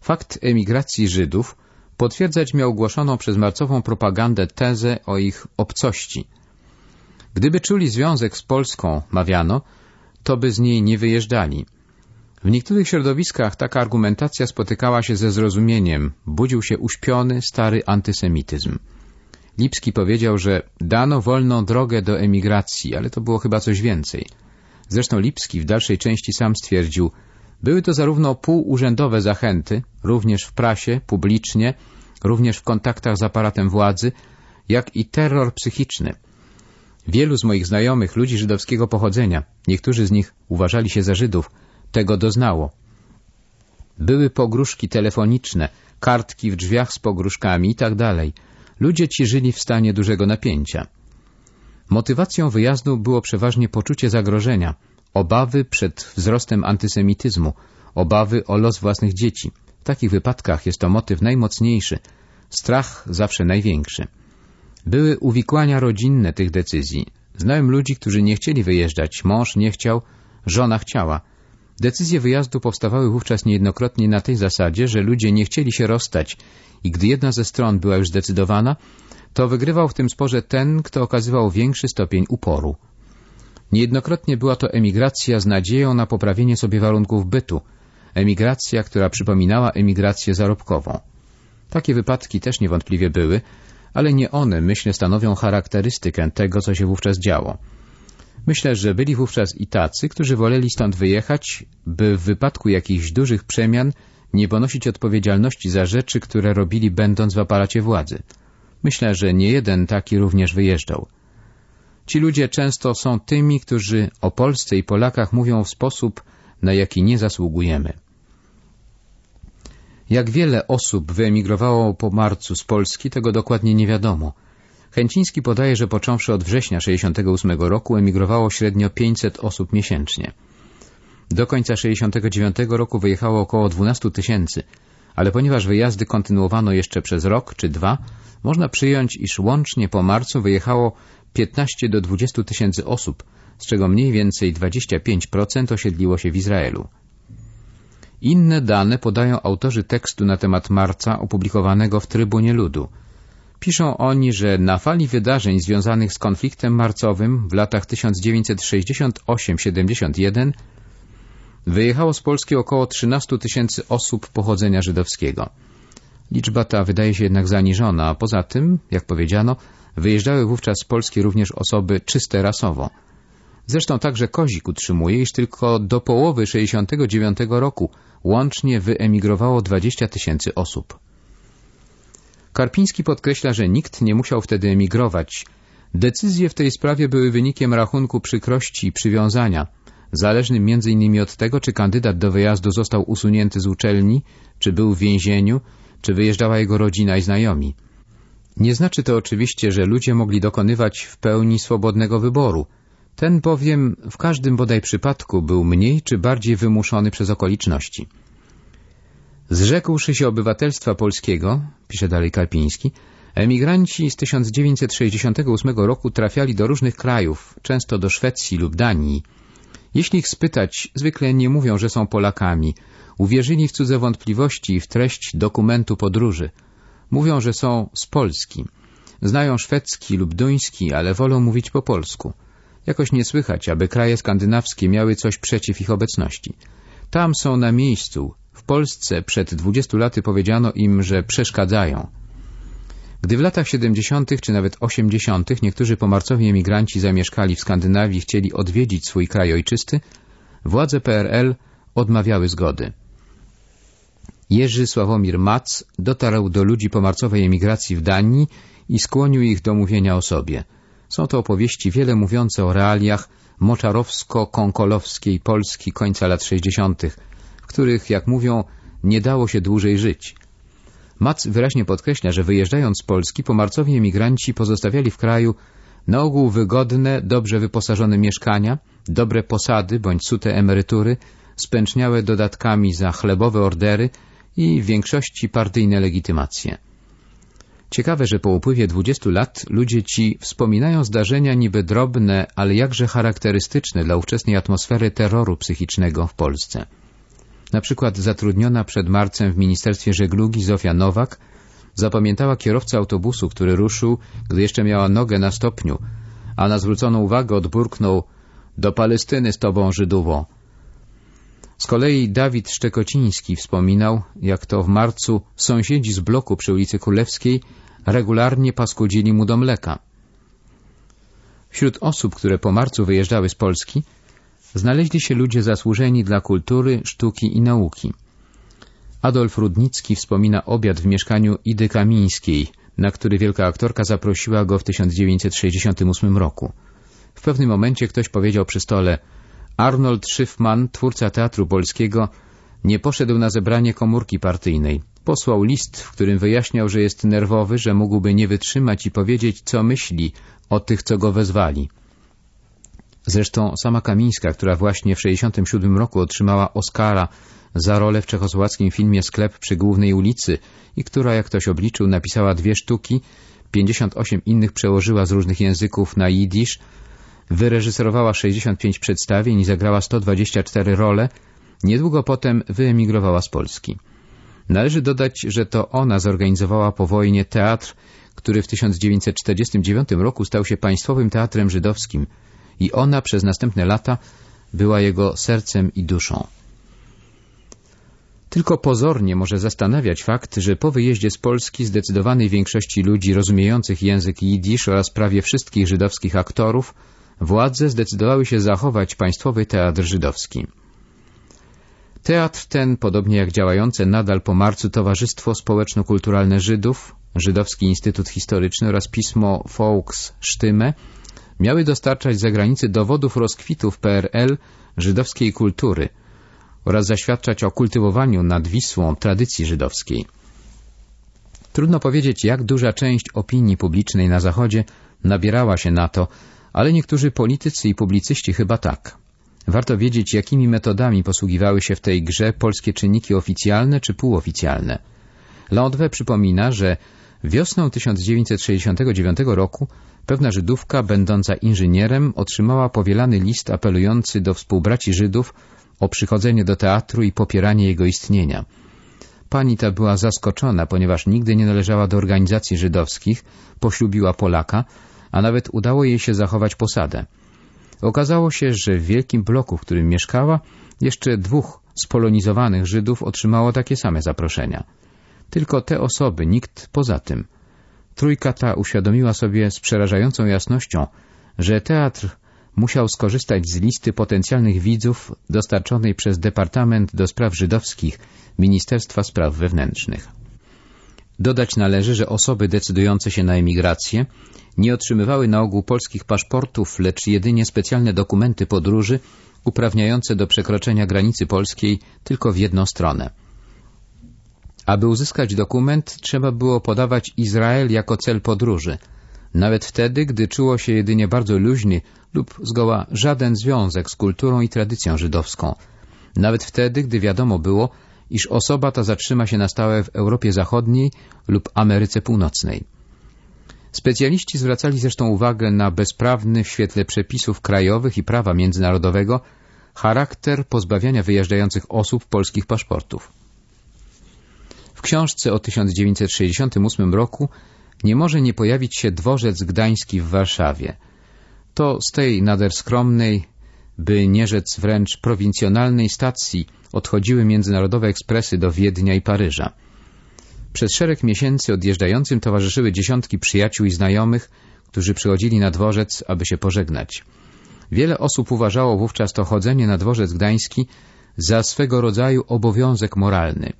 Fakt emigracji Żydów potwierdzać miał głoszoną przez marcową propagandę tezę o ich obcości. Gdyby czuli związek z Polską, mawiano, to by z niej nie wyjeżdżali. W niektórych środowiskach taka argumentacja spotykała się ze zrozumieniem, budził się uśpiony, stary antysemityzm. Lipski powiedział, że dano wolną drogę do emigracji, ale to było chyba coś więcej. Zresztą Lipski w dalszej części sam stwierdził, były to zarówno półurzędowe zachęty, również w prasie, publicznie, również w kontaktach z aparatem władzy, jak i terror psychiczny. Wielu z moich znajomych, ludzi żydowskiego pochodzenia, niektórzy z nich uważali się za Żydów, tego doznało. Były pogróżki telefoniczne, kartki w drzwiach z pogróżkami i tak. Ludzie ci żyli w stanie dużego napięcia. Motywacją wyjazdu było przeważnie poczucie zagrożenia, obawy przed wzrostem antysemityzmu, obawy o los własnych dzieci. W takich wypadkach jest to motyw najmocniejszy, strach zawsze największy. Były uwikłania rodzinne tych decyzji. Znałem ludzi, którzy nie chcieli wyjeżdżać, mąż nie chciał, żona chciała. Decyzje wyjazdu powstawały wówczas niejednokrotnie na tej zasadzie, że ludzie nie chcieli się rozstać i gdy jedna ze stron była już zdecydowana, to wygrywał w tym sporze ten, kto okazywał większy stopień uporu. Niejednokrotnie była to emigracja z nadzieją na poprawienie sobie warunków bytu, emigracja, która przypominała emigrację zarobkową. Takie wypadki też niewątpliwie były, ale nie one, myślę, stanowią charakterystykę tego, co się wówczas działo. Myślę, że byli wówczas i tacy, którzy woleli stąd wyjechać, by w wypadku jakichś dużych przemian nie ponosić odpowiedzialności za rzeczy, które robili będąc w aparacie władzy. Myślę, że nie jeden taki również wyjeżdżał. Ci ludzie często są tymi, którzy o Polsce i Polakach mówią w sposób, na jaki nie zasługujemy. Jak wiele osób wyemigrowało po marcu z Polski, tego dokładnie nie wiadomo. Chęciński podaje, że począwszy od września 68 roku emigrowało średnio 500 osób miesięcznie. Do końca 69 roku wyjechało około 12 tysięcy, ale ponieważ wyjazdy kontynuowano jeszcze przez rok czy dwa, można przyjąć, iż łącznie po marcu wyjechało 15 do 20 tysięcy osób, z czego mniej więcej 25% osiedliło się w Izraelu. Inne dane podają autorzy tekstu na temat marca opublikowanego w Trybunie Ludu. Piszą oni, że na fali wydarzeń związanych z konfliktem marcowym w latach 1968-71 wyjechało z Polski około 13 tysięcy osób pochodzenia żydowskiego. Liczba ta wydaje się jednak zaniżona, a poza tym, jak powiedziano, wyjeżdżały wówczas z Polski również osoby czyste rasowo. Zresztą także Kozik utrzymuje, iż tylko do połowy 69 roku łącznie wyemigrowało 20 tysięcy osób. Karpiński podkreśla, że nikt nie musiał wtedy emigrować. Decyzje w tej sprawie były wynikiem rachunku przykrości i przywiązania, zależnym m.in. od tego, czy kandydat do wyjazdu został usunięty z uczelni, czy był w więzieniu, czy wyjeżdżała jego rodzina i znajomi. Nie znaczy to oczywiście, że ludzie mogli dokonywać w pełni swobodnego wyboru. Ten bowiem w każdym bodaj przypadku był mniej czy bardziej wymuszony przez okoliczności. Zrzekłszy się obywatelstwa polskiego, pisze dalej Karpiński, emigranci z 1968 roku trafiali do różnych krajów, często do Szwecji lub Danii. Jeśli ich spytać, zwykle nie mówią, że są Polakami. Uwierzyli w cudze wątpliwości i w treść dokumentu podróży. Mówią, że są z Polski. Znają szwedzki lub duński, ale wolą mówić po polsku. Jakoś nie słychać, aby kraje skandynawskie miały coś przeciw ich obecności. Tam są na miejscu. W Polsce przed 20 laty powiedziano im, że przeszkadzają. Gdy w latach 70. czy nawet 80. niektórzy pomarcowi emigranci zamieszkali w Skandynawii i chcieli odwiedzić swój kraj ojczysty, władze PRL odmawiały zgody. Jerzy Sławomir Mac dotarł do ludzi pomarcowej emigracji w Danii i skłonił ich do mówienia o sobie. Są to opowieści wiele mówiące o realiach moczarowsko-konkolowskiej Polski końca lat 60., w których, jak mówią, nie dało się dłużej żyć. Mac wyraźnie podkreśla, że wyjeżdżając z Polski, pomarcowi emigranci pozostawiali w kraju na ogół wygodne, dobrze wyposażone mieszkania, dobre posady bądź sute emerytury, spęczniałe dodatkami za chlebowe ordery i w większości partyjne legitymacje. Ciekawe, że po upływie 20 lat ludzie ci wspominają zdarzenia niby drobne, ale jakże charakterystyczne dla ówczesnej atmosfery terroru psychicznego w Polsce. Na przykład zatrudniona przed marcem w Ministerstwie Żeglugi Zofia Nowak zapamiętała kierowcę autobusu, który ruszył, gdy jeszcze miała nogę na stopniu, a na zwróconą uwagę odburknął do Palestyny z tobą, Żydówo. Z kolei Dawid Szczekociński wspominał, jak to w marcu sąsiedzi z bloku przy ulicy Królewskiej regularnie paskudzili mu do mleka. Wśród osób, które po marcu wyjeżdżały z Polski, znaleźli się ludzie zasłużeni dla kultury, sztuki i nauki. Adolf Rudnicki wspomina obiad w mieszkaniu Idy Kamińskiej, na który wielka aktorka zaprosiła go w 1968 roku. W pewnym momencie ktoś powiedział przy stole Arnold Schiffman, twórca Teatru Polskiego, nie poszedł na zebranie komórki partyjnej. Posłał list, w którym wyjaśniał, że jest nerwowy, że mógłby nie wytrzymać i powiedzieć, co myśli o tych, co go wezwali. Zresztą sama Kamińska, która właśnie w 1967 roku otrzymała Oscara za rolę w czechosłowackim filmie Sklep przy głównej ulicy i która, jak ktoś obliczył, napisała dwie sztuki, 58 innych przełożyła z różnych języków na jidysz, wyreżyserowała 65 przedstawień i zagrała 124 role, niedługo potem wyemigrowała z Polski. Należy dodać, że to ona zorganizowała po wojnie teatr, który w 1949 roku stał się Państwowym Teatrem Żydowskim i ona przez następne lata była jego sercem i duszą. Tylko pozornie może zastanawiać fakt, że po wyjeździe z Polski zdecydowanej większości ludzi rozumiejących język jidysz oraz prawie wszystkich żydowskich aktorów władze zdecydowały się zachować Państwowy Teatr Żydowski. Teatr ten, podobnie jak działające nadal po marcu Towarzystwo Społeczno-Kulturalne Żydów, Żydowski Instytut Historyczny oraz pismo Folks Sztymę, miały dostarczać zagranicy dowodów rozkwitów PRL żydowskiej kultury oraz zaświadczać o kultywowaniu nad Wisłą tradycji żydowskiej. Trudno powiedzieć, jak duża część opinii publicznej na Zachodzie nabierała się na to, ale niektórzy politycy i publicyści chyba tak. Warto wiedzieć, jakimi metodami posługiwały się w tej grze polskie czynniki oficjalne czy półoficjalne. Lądwe przypomina, że wiosną 1969 roku pewna Żydówka, będąca inżynierem, otrzymała powielany list apelujący do współbraci Żydów o przychodzenie do teatru i popieranie jego istnienia. Pani ta była zaskoczona, ponieważ nigdy nie należała do organizacji żydowskich, poślubiła Polaka, a nawet udało jej się zachować posadę. Okazało się, że w wielkim bloku, w którym mieszkała, jeszcze dwóch spolonizowanych Żydów otrzymało takie same zaproszenia. Tylko te osoby, nikt poza tym. Trójka ta uświadomiła sobie z przerażającą jasnością, że teatr musiał skorzystać z listy potencjalnych widzów dostarczonej przez Departament do Spraw Żydowskich Ministerstwa Spraw Wewnętrznych. Dodać należy, że osoby decydujące się na emigrację nie otrzymywały na ogół polskich paszportów, lecz jedynie specjalne dokumenty podróży uprawniające do przekroczenia granicy polskiej tylko w jedną stronę. Aby uzyskać dokument, trzeba było podawać Izrael jako cel podróży, nawet wtedy, gdy czuło się jedynie bardzo luźny lub zgoła żaden związek z kulturą i tradycją żydowską. Nawet wtedy, gdy wiadomo było, iż osoba ta zatrzyma się na stałe w Europie Zachodniej lub Ameryce Północnej. Specjaliści zwracali zresztą uwagę na bezprawny w świetle przepisów krajowych i prawa międzynarodowego charakter pozbawiania wyjeżdżających osób polskich paszportów. W książce o 1968 roku nie może nie pojawić się dworzec gdański w Warszawie. To z tej nader skromnej, by nie rzec wręcz prowincjonalnej stacji odchodziły międzynarodowe ekspresy do Wiednia i Paryża. Przez szereg miesięcy odjeżdżającym towarzyszyły dziesiątki przyjaciół i znajomych, którzy przychodzili na dworzec, aby się pożegnać. Wiele osób uważało wówczas to chodzenie na dworzec gdański za swego rodzaju obowiązek moralny.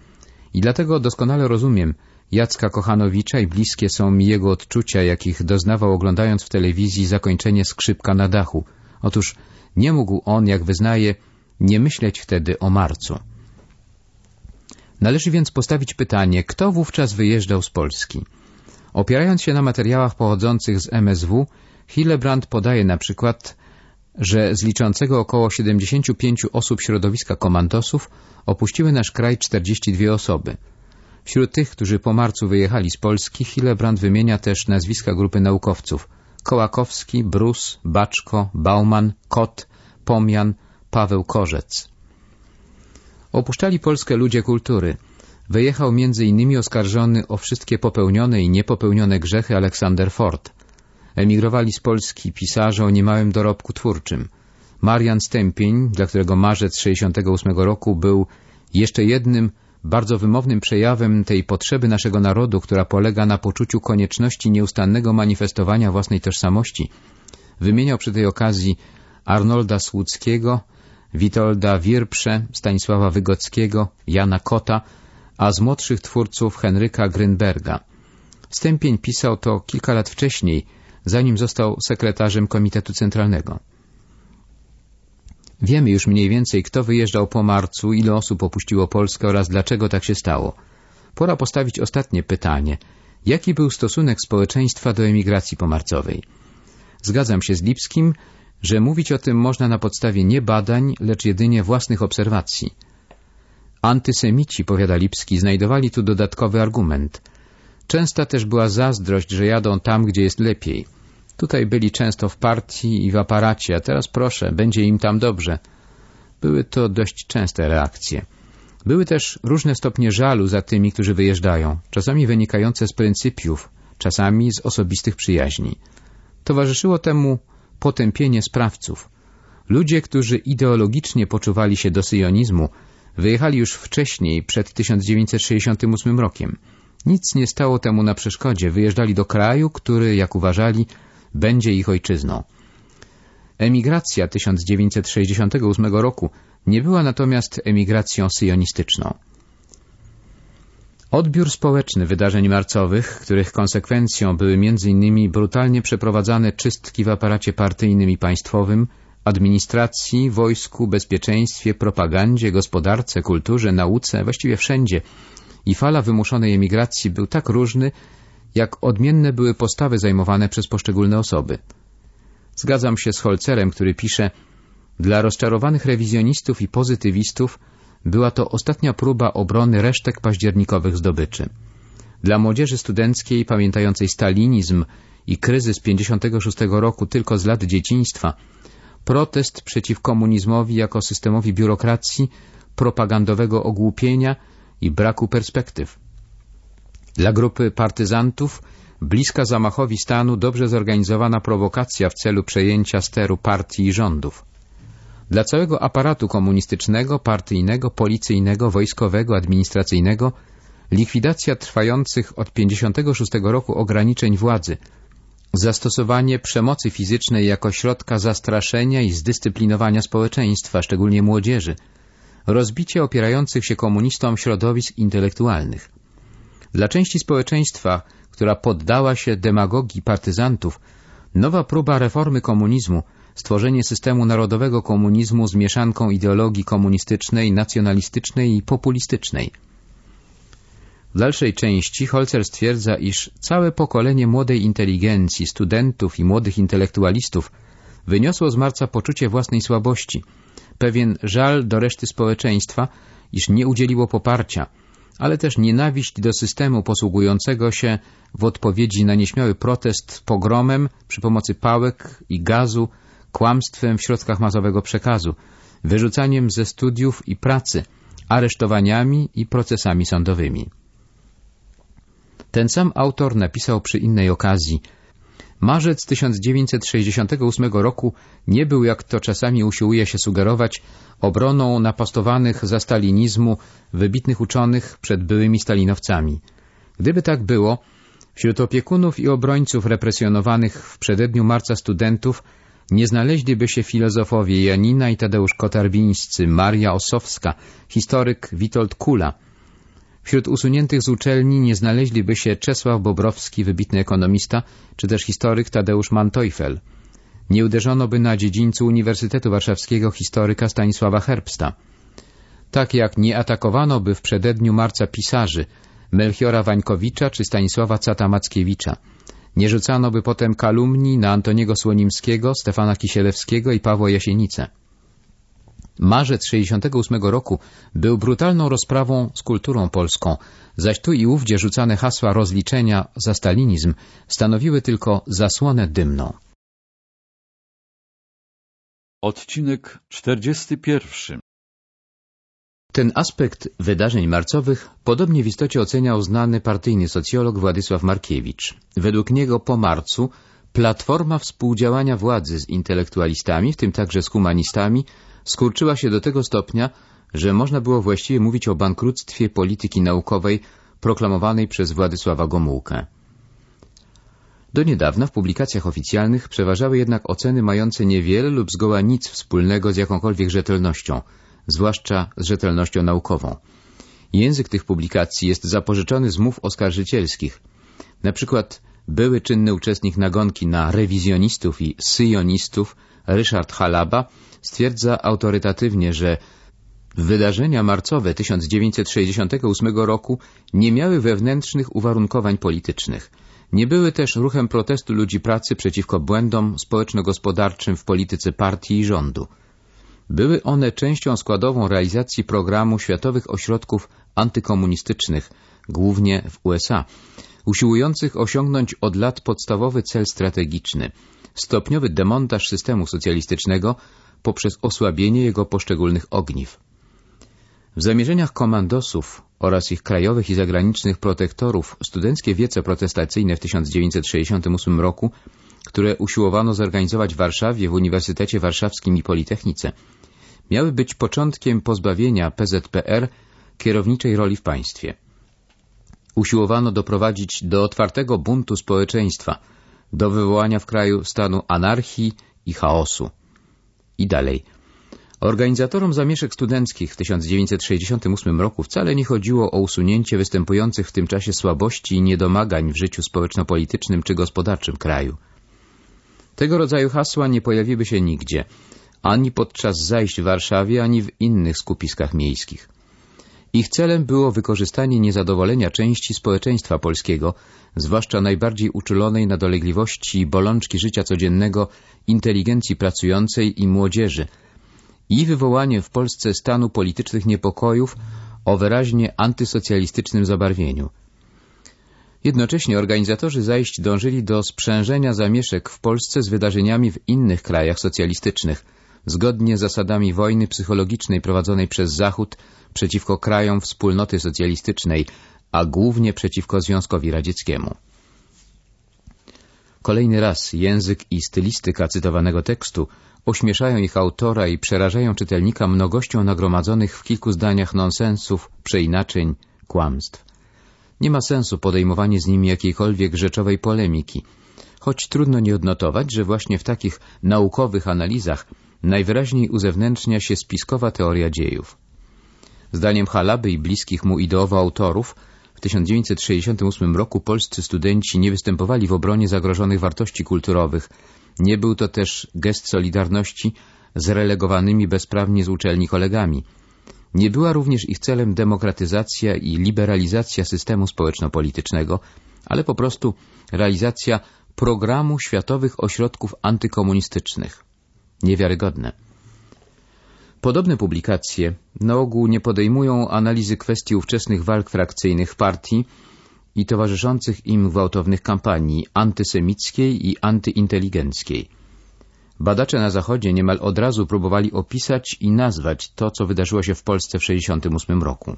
I dlatego doskonale rozumiem Jacka Kochanowicza i bliskie są mi jego odczucia, jakich doznawał oglądając w telewizji zakończenie skrzypka na dachu. Otóż nie mógł on, jak wyznaje, nie myśleć wtedy o marcu. Należy więc postawić pytanie, kto wówczas wyjeżdżał z Polski? Opierając się na materiałach pochodzących z MSW, Hillebrand podaje na przykład, że z liczącego około 75 osób środowiska komandosów opuściły nasz kraj 42 osoby. Wśród tych, którzy po marcu wyjechali z Polski, Hillebrand wymienia też nazwiska grupy naukowców Kołakowski, Brus, Baczko, Bauman, Kot, Pomian, Paweł Korzec. Opuszczali Polskę ludzie kultury. Wyjechał m.in. oskarżony o wszystkie popełnione i niepopełnione grzechy Aleksander Ford. Emigrowali z Polski pisarze o niemałym dorobku twórczym. Marian Stępień, dla którego marzec 68 roku był jeszcze jednym bardzo wymownym przejawem tej potrzeby naszego narodu, która polega na poczuciu konieczności nieustannego manifestowania własnej tożsamości, wymieniał przy tej okazji Arnolda Słuckiego, Witolda Wirprze, Stanisława Wygockiego, Jana Kota, a z młodszych twórców Henryka Grynberga. Stępień pisał to kilka lat wcześniej, zanim został sekretarzem Komitetu Centralnego. Wiemy już mniej więcej, kto wyjeżdżał po marcu, ile osób opuściło Polskę oraz dlaczego tak się stało. Pora postawić ostatnie pytanie. Jaki był stosunek społeczeństwa do emigracji pomarcowej? Zgadzam się z Lipskim, że mówić o tym można na podstawie nie badań, lecz jedynie własnych obserwacji. Antysemici, powiada Lipski, znajdowali tu dodatkowy argument. Częsta też była zazdrość, że jadą tam, gdzie jest lepiej. Tutaj byli często w partii i w aparacie, a teraz proszę, będzie im tam dobrze. Były to dość częste reakcje. Były też różne stopnie żalu za tymi, którzy wyjeżdżają, czasami wynikające z pryncypiów, czasami z osobistych przyjaźni. Towarzyszyło temu potępienie sprawców. Ludzie, którzy ideologicznie poczuwali się do syjonizmu, wyjechali już wcześniej, przed 1968 rokiem. Nic nie stało temu na przeszkodzie. Wyjeżdżali do kraju, który, jak uważali, będzie ich ojczyzną. Emigracja 1968 roku nie była natomiast emigracją syjonistyczną. Odbiór społeczny wydarzeń marcowych, których konsekwencją były m.in. brutalnie przeprowadzane czystki w aparacie partyjnym i państwowym, administracji, wojsku, bezpieczeństwie, propagandzie, gospodarce, kulturze, nauce, właściwie wszędzie i fala wymuszonej emigracji był tak różny, jak odmienne były postawy zajmowane przez poszczególne osoby. Zgadzam się z Holcerem, który pisze Dla rozczarowanych rewizjonistów i pozytywistów była to ostatnia próba obrony resztek październikowych zdobyczy. Dla młodzieży studenckiej pamiętającej stalinizm i kryzys 56 roku tylko z lat dzieciństwa, protest przeciw komunizmowi jako systemowi biurokracji, propagandowego ogłupienia i braku perspektyw. Dla grupy partyzantów bliska zamachowi stanu dobrze zorganizowana prowokacja w celu przejęcia steru partii i rządów. Dla całego aparatu komunistycznego, partyjnego, policyjnego, wojskowego, administracyjnego likwidacja trwających od 56 roku ograniczeń władzy, zastosowanie przemocy fizycznej jako środka zastraszenia i zdyscyplinowania społeczeństwa, szczególnie młodzieży, rozbicie opierających się komunistom środowisk intelektualnych. Dla części społeczeństwa, która poddała się demagogii partyzantów, nowa próba reformy komunizmu, stworzenie systemu narodowego komunizmu z mieszanką ideologii komunistycznej, nacjonalistycznej i populistycznej. W dalszej części Holzer stwierdza, iż całe pokolenie młodej inteligencji, studentów i młodych intelektualistów wyniosło z marca poczucie własnej słabości, pewien żal do reszty społeczeństwa, iż nie udzieliło poparcia, ale też nienawiść do systemu posługującego się w odpowiedzi na nieśmiały protest pogromem przy pomocy pałek i gazu, kłamstwem w środkach masowego przekazu, wyrzucaniem ze studiów i pracy, aresztowaniami i procesami sądowymi. Ten sam autor napisał przy innej okazji Marzec 1968 roku nie był, jak to czasami usiłuje się sugerować, obroną napastowanych za stalinizmu wybitnych uczonych przed byłymi stalinowcami. Gdyby tak było, wśród opiekunów i obrońców represjonowanych w przededniu marca studentów nie znaleźliby się filozofowie Janina i Tadeusz Kotarbińscy, Maria Osowska, historyk Witold Kula. Wśród usuniętych z uczelni nie znaleźliby się Czesław Bobrowski, wybitny ekonomista, czy też historyk Tadeusz Manteuffel nie uderzono by na dziedzińcu Uniwersytetu Warszawskiego historyka Stanisława Herbsta. Tak jak nie atakowano by w przededniu marca pisarzy Melchiora Wańkowicza czy Stanisława Cata-Mackiewicza. Nie rzucano by potem kalumni na Antoniego Słonimskiego, Stefana Kisielewskiego i Pawła Jasienicę. Marzec 68 roku był brutalną rozprawą z kulturą polską, zaś tu i ówdzie rzucane hasła rozliczenia za stalinizm stanowiły tylko zasłonę dymną. Odcinek 41 Ten aspekt wydarzeń marcowych podobnie w istocie oceniał znany partyjny socjolog Władysław Markiewicz. Według niego po marcu platforma współdziałania władzy z intelektualistami, w tym także z humanistami, skurczyła się do tego stopnia, że można było właściwie mówić o bankructwie polityki naukowej proklamowanej przez Władysława Gomułkę. Do niedawna w publikacjach oficjalnych przeważały jednak oceny mające niewiele lub zgoła nic wspólnego z jakąkolwiek rzetelnością, zwłaszcza z rzetelnością naukową. Język tych publikacji jest zapożyczony z mów oskarżycielskich. Na przykład były czynny uczestnik nagonki na rewizjonistów i syjonistów Ryszard Halaba stwierdza autorytatywnie, że wydarzenia marcowe 1968 roku nie miały wewnętrznych uwarunkowań politycznych. Nie były też ruchem protestu ludzi pracy przeciwko błędom społeczno-gospodarczym w polityce partii i rządu. Były one częścią składową realizacji programu Światowych Ośrodków Antykomunistycznych, głównie w USA, usiłujących osiągnąć od lat podstawowy cel strategiczny stopniowy demontaż systemu socjalistycznego poprzez osłabienie jego poszczególnych ogniw. W zamierzeniach komandosów oraz ich krajowych i zagranicznych protektorów studenckie wiece protestacyjne w 1968 roku, które usiłowano zorganizować w Warszawie, w Uniwersytecie Warszawskim i Politechnice, miały być początkiem pozbawienia PZPR kierowniczej roli w państwie. Usiłowano doprowadzić do otwartego buntu społeczeństwa, do wywołania w kraju stanu anarchii i chaosu. I dalej. Organizatorom zamieszek studenckich w 1968 roku wcale nie chodziło o usunięcie występujących w tym czasie słabości i niedomagań w życiu społeczno-politycznym czy gospodarczym kraju. Tego rodzaju hasła nie pojawiły się nigdzie, ani podczas zajść w Warszawie, ani w innych skupiskach miejskich. Ich celem było wykorzystanie niezadowolenia części społeczeństwa polskiego, zwłaszcza najbardziej uczulonej na dolegliwości i bolączki życia codziennego inteligencji pracującej i młodzieży i wywołanie w Polsce stanu politycznych niepokojów o wyraźnie antysocjalistycznym zabarwieniu. Jednocześnie organizatorzy zajść dążyli do sprzężenia zamieszek w Polsce z wydarzeniami w innych krajach socjalistycznych, zgodnie z zasadami wojny psychologicznej prowadzonej przez Zachód przeciwko krajom wspólnoty socjalistycznej, a głównie przeciwko Związkowi Radzieckiemu. Kolejny raz język i stylistyka cytowanego tekstu ośmieszają ich autora i przerażają czytelnika mnogością nagromadzonych w kilku zdaniach nonsensów, przeinaczeń, kłamstw. Nie ma sensu podejmowanie z nimi jakiejkolwiek rzeczowej polemiki, choć trudno nie odnotować, że właśnie w takich naukowych analizach najwyraźniej uzewnętrznia się spiskowa teoria dziejów. Zdaniem Halaby i bliskich mu ideowo autorów, w 1968 roku polscy studenci nie występowali w obronie zagrożonych wartości kulturowych. Nie był to też gest solidarności z relegowanymi bezprawnie z uczelni kolegami. Nie była również ich celem demokratyzacja i liberalizacja systemu społeczno-politycznego, ale po prostu realizacja programu Światowych Ośrodków Antykomunistycznych. Niewiarygodne. Podobne publikacje na ogół nie podejmują analizy kwestii ówczesnych walk frakcyjnych partii i towarzyszących im gwałtownych kampanii antysemickiej i antyinteligenckiej. Badacze na Zachodzie niemal od razu próbowali opisać i nazwać to, co wydarzyło się w Polsce w 1968 roku.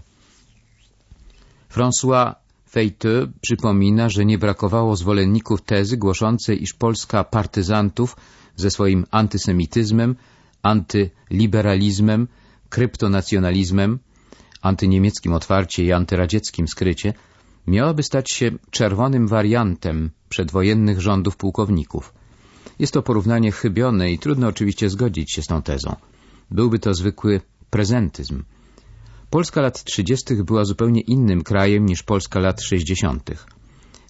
François Feiteux przypomina, że nie brakowało zwolenników tezy głoszącej, iż Polska partyzantów ze swoim antysemityzmem antyliberalizmem, kryptonacjonalizmem, antyniemieckim otwarcie i antyradzieckim skrycie, miałaby stać się czerwonym wariantem przedwojennych rządów pułkowników. Jest to porównanie chybione i trudno oczywiście zgodzić się z tą tezą. Byłby to zwykły prezentyzm. Polska lat 30. była zupełnie innym krajem niż Polska lat 60.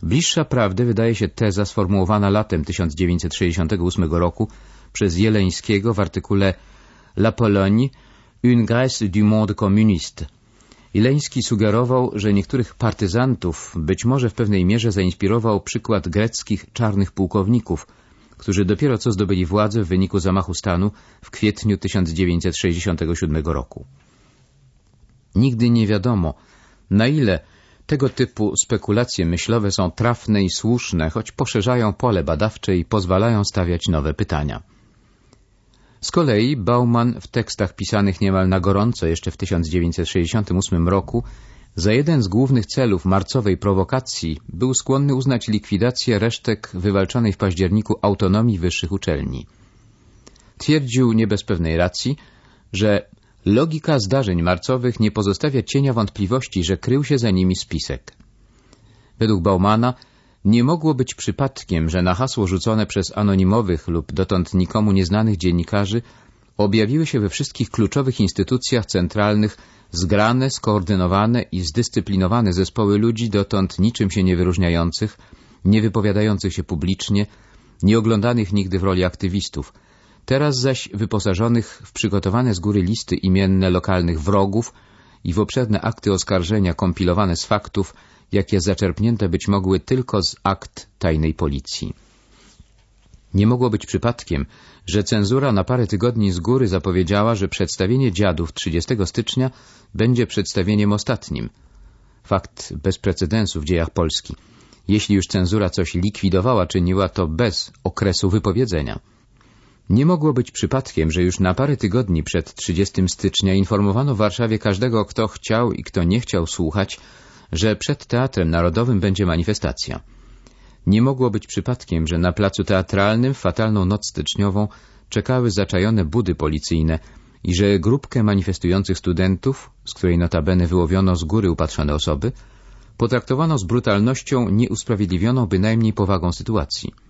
Bliższa prawdy wydaje się teza sformułowana latem 1968 roku przez Jeleńskiego w artykule La Pologne, une Grèce du monde communiste. Jeleński sugerował, że niektórych partyzantów być może w pewnej mierze zainspirował przykład greckich czarnych pułkowników, którzy dopiero co zdobyli władzę w wyniku zamachu stanu w kwietniu 1967 roku. Nigdy nie wiadomo, na ile tego typu spekulacje myślowe są trafne i słuszne, choć poszerzają pole badawcze i pozwalają stawiać nowe pytania. Z kolei Bauman w tekstach pisanych niemal na gorąco jeszcze w 1968 roku za jeden z głównych celów marcowej prowokacji był skłonny uznać likwidację resztek wywalczonej w październiku autonomii wyższych uczelni. Twierdził nie bez pewnej racji, że logika zdarzeń marcowych nie pozostawia cienia wątpliwości, że krył się za nimi spisek. Według Baumana nie mogło być przypadkiem, że na hasło rzucone przez anonimowych lub dotąd nikomu nieznanych dziennikarzy objawiły się we wszystkich kluczowych instytucjach centralnych zgrane, skoordynowane i zdyscyplinowane zespoły ludzi dotąd niczym się nie wyróżniających, nie wypowiadających się publicznie, nie oglądanych nigdy w roli aktywistów, Teraz zaś wyposażonych w przygotowane z góry listy imienne lokalnych wrogów i w obszerne akty oskarżenia kompilowane z faktów, jakie zaczerpnięte być mogły tylko z akt tajnej policji. Nie mogło być przypadkiem, że cenzura na parę tygodni z góry zapowiedziała, że przedstawienie dziadów 30 stycznia będzie przedstawieniem ostatnim. Fakt bez precedensu w dziejach Polski. Jeśli już cenzura coś likwidowała, czyniła to bez okresu wypowiedzenia. Nie mogło być przypadkiem, że już na parę tygodni przed 30 stycznia informowano w Warszawie każdego, kto chciał i kto nie chciał słuchać, że przed Teatrem Narodowym będzie manifestacja. Nie mogło być przypadkiem, że na placu teatralnym w fatalną noc styczniową czekały zaczajone budy policyjne i że grupkę manifestujących studentów, z której notabene wyłowiono z góry upatrzone osoby, potraktowano z brutalnością nieusprawiedliwioną bynajmniej powagą sytuacji.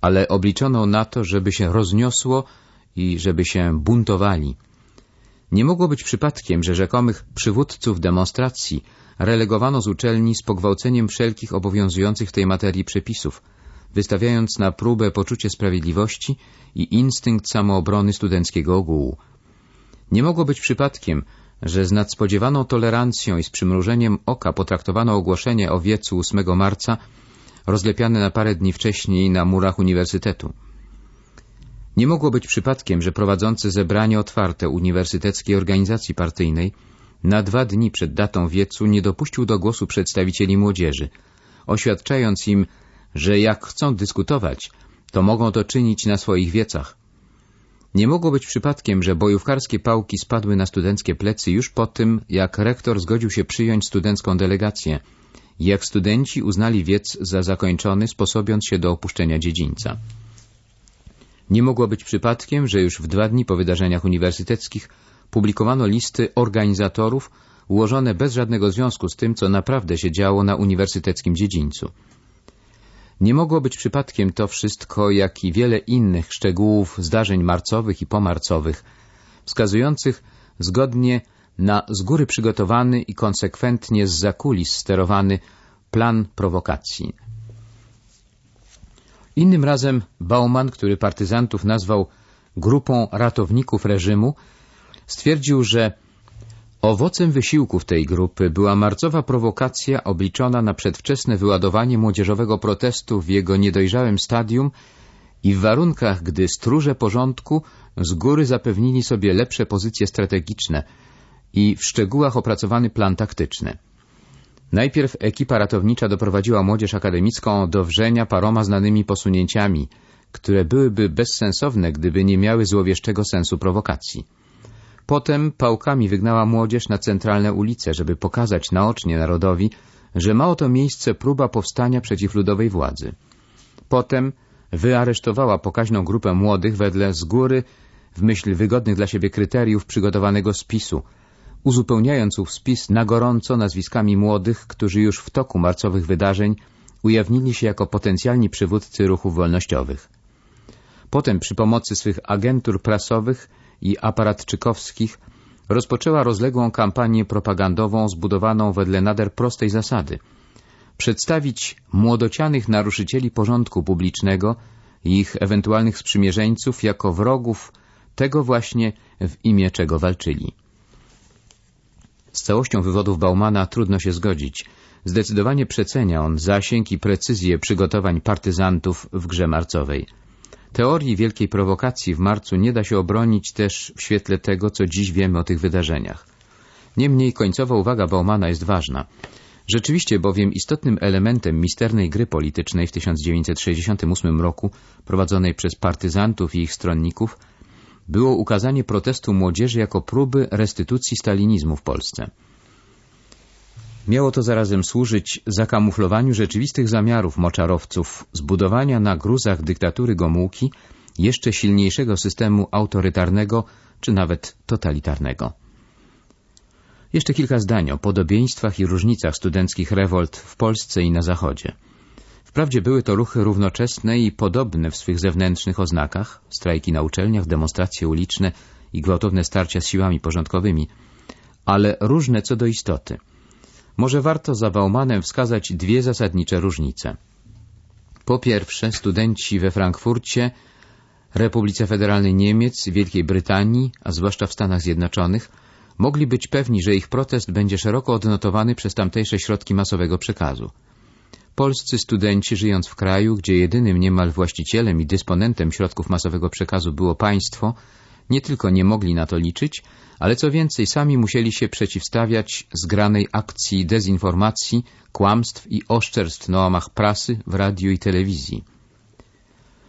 Ale obliczono na to, żeby się rozniosło i żeby się buntowali. Nie mogło być przypadkiem, że rzekomych przywódców demonstracji relegowano z uczelni z pogwałceniem wszelkich obowiązujących w tej materii przepisów, wystawiając na próbę poczucie sprawiedliwości i instynkt samoobrony studenckiego ogółu. Nie mogło być przypadkiem, że z nadspodziewaną tolerancją i z przymrużeniem oka potraktowano ogłoszenie o wiecu 8 marca rozlepiane na parę dni wcześniej na murach uniwersytetu. Nie mogło być przypadkiem, że prowadzący zebranie otwarte uniwersyteckiej organizacji partyjnej na dwa dni przed datą wiecu nie dopuścił do głosu przedstawicieli młodzieży, oświadczając im, że jak chcą dyskutować, to mogą to czynić na swoich wiecach. Nie mogło być przypadkiem, że bojówkarskie pałki spadły na studenckie plecy już po tym, jak rektor zgodził się przyjąć studencką delegację, jak studenci uznali wiec za zakończony, sposobiąc się do opuszczenia dziedzińca. Nie mogło być przypadkiem, że już w dwa dni po wydarzeniach uniwersyteckich publikowano listy organizatorów ułożone bez żadnego związku z tym, co naprawdę się działo na uniwersyteckim dziedzińcu. Nie mogło być przypadkiem to wszystko, jak i wiele innych szczegółów zdarzeń marcowych i pomarcowych, wskazujących zgodnie na z góry przygotowany i konsekwentnie z zakulis sterowany plan prowokacji. Innym razem Bauman, który partyzantów nazwał grupą ratowników reżimu, stwierdził, że owocem wysiłków tej grupy była marcowa prowokacja obliczona na przedwczesne wyładowanie młodzieżowego protestu w jego niedojrzałym stadium i w warunkach, gdy stróże porządku z góry zapewnili sobie lepsze pozycje strategiczne i w szczegółach opracowany plan taktyczny. Najpierw ekipa ratownicza doprowadziła młodzież akademicką do wrzenia paroma znanymi posunięciami, które byłyby bezsensowne, gdyby nie miały złowieszczego sensu prowokacji. Potem pałkami wygnała młodzież na centralne ulice, żeby pokazać naocznie narodowi, że ma oto miejsce próba powstania przeciw ludowej władzy. Potem wyaresztowała pokaźną grupę młodych wedle z góry, w myśl wygodnych dla siebie kryteriów przygotowanego spisu, uzupełniając ów spis na gorąco nazwiskami młodych, którzy już w toku marcowych wydarzeń ujawnili się jako potencjalni przywódcy ruchów wolnościowych. Potem przy pomocy swych agentur prasowych i aparatczykowskich rozpoczęła rozległą kampanię propagandową zbudowaną wedle nader prostej zasady przedstawić młodocianych naruszycieli porządku publicznego i ich ewentualnych sprzymierzeńców jako wrogów tego właśnie w imię czego walczyli. Z całością wywodów Baumana trudno się zgodzić. Zdecydowanie przecenia on zasięg i precyzję przygotowań partyzantów w grze marcowej. Teorii wielkiej prowokacji w marcu nie da się obronić też w świetle tego, co dziś wiemy o tych wydarzeniach. Niemniej końcowa uwaga Baumana jest ważna. Rzeczywiście bowiem istotnym elementem misternej gry politycznej w 1968 roku, prowadzonej przez partyzantów i ich stronników, było ukazanie protestu młodzieży jako próby restytucji stalinizmu w Polsce. Miało to zarazem służyć zakamuflowaniu rzeczywistych zamiarów moczarowców zbudowania na gruzach dyktatury Gomułki jeszcze silniejszego systemu autorytarnego czy nawet totalitarnego. Jeszcze kilka zdań o podobieństwach i różnicach studenckich rewolt w Polsce i na Zachodzie. Wprawdzie były to ruchy równoczesne i podobne w swych zewnętrznych oznakach, strajki na uczelniach, demonstracje uliczne i gwałtowne starcia z siłami porządkowymi, ale różne co do istoty – może warto za Baumanem wskazać dwie zasadnicze różnice. Po pierwsze, studenci we Frankfurcie Republice Federalnej Niemiec, Wielkiej Brytanii, a zwłaszcza w Stanach Zjednoczonych, mogli być pewni, że ich protest będzie szeroko odnotowany przez tamtejsze środki masowego przekazu. Polscy studenci, żyjąc w kraju, gdzie jedynym niemal właścicielem i dysponentem środków masowego przekazu było państwo, nie tylko nie mogli na to liczyć, ale co więcej, sami musieli się przeciwstawiać zgranej akcji dezinformacji, kłamstw i oszczerstw na łamach prasy, w radiu i telewizji.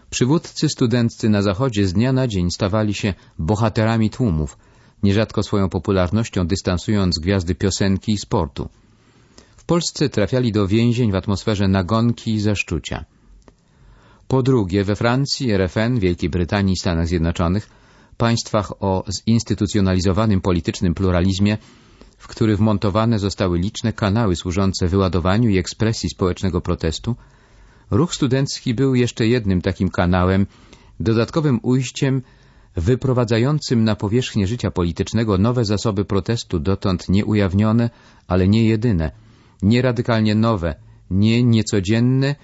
Przywódcy studenccy na Zachodzie z dnia na dzień stawali się bohaterami tłumów, nierzadko swoją popularnością dystansując gwiazdy piosenki i sportu. W Polsce trafiali do więzień w atmosferze nagonki i zaszczucia. Po drugie, we Francji, RFN, Wielkiej Brytanii i Stanach Zjednoczonych, państwach o zinstytucjonalizowanym politycznym pluralizmie, w których wmontowane zostały liczne kanały służące wyładowaniu i ekspresji społecznego protestu, ruch studencki był jeszcze jednym takim kanałem, dodatkowym ujściem wyprowadzającym na powierzchnię życia politycznego nowe zasoby protestu, dotąd nieujawnione, ale nie jedyne, nie radykalnie nowe, nie niecodzienne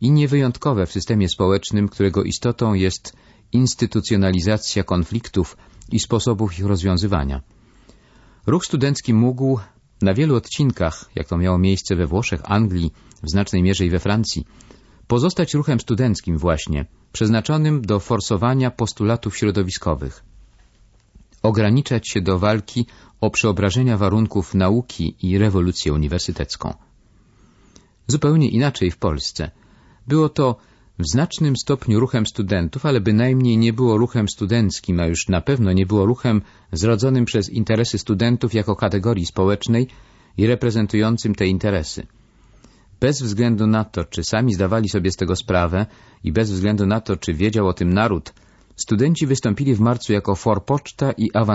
i niewyjątkowe w systemie społecznym, którego istotą jest instytucjonalizacja konfliktów i sposobów ich rozwiązywania. Ruch studencki mógł na wielu odcinkach, jak to miało miejsce we Włoszech, Anglii, w znacznej mierze i we Francji, pozostać ruchem studenckim właśnie, przeznaczonym do forsowania postulatów środowiskowych. Ograniczać się do walki o przeobrażenia warunków nauki i rewolucję uniwersytecką. Zupełnie inaczej w Polsce. Było to w znacznym stopniu ruchem studentów, ale bynajmniej nie było ruchem studenckim, a już na pewno nie było ruchem zrodzonym przez interesy studentów jako kategorii społecznej i reprezentującym te interesy. Bez względu na to, czy sami zdawali sobie z tego sprawę i bez względu na to, czy wiedział o tym naród, studenci wystąpili w marcu jako forpoczta i awangarda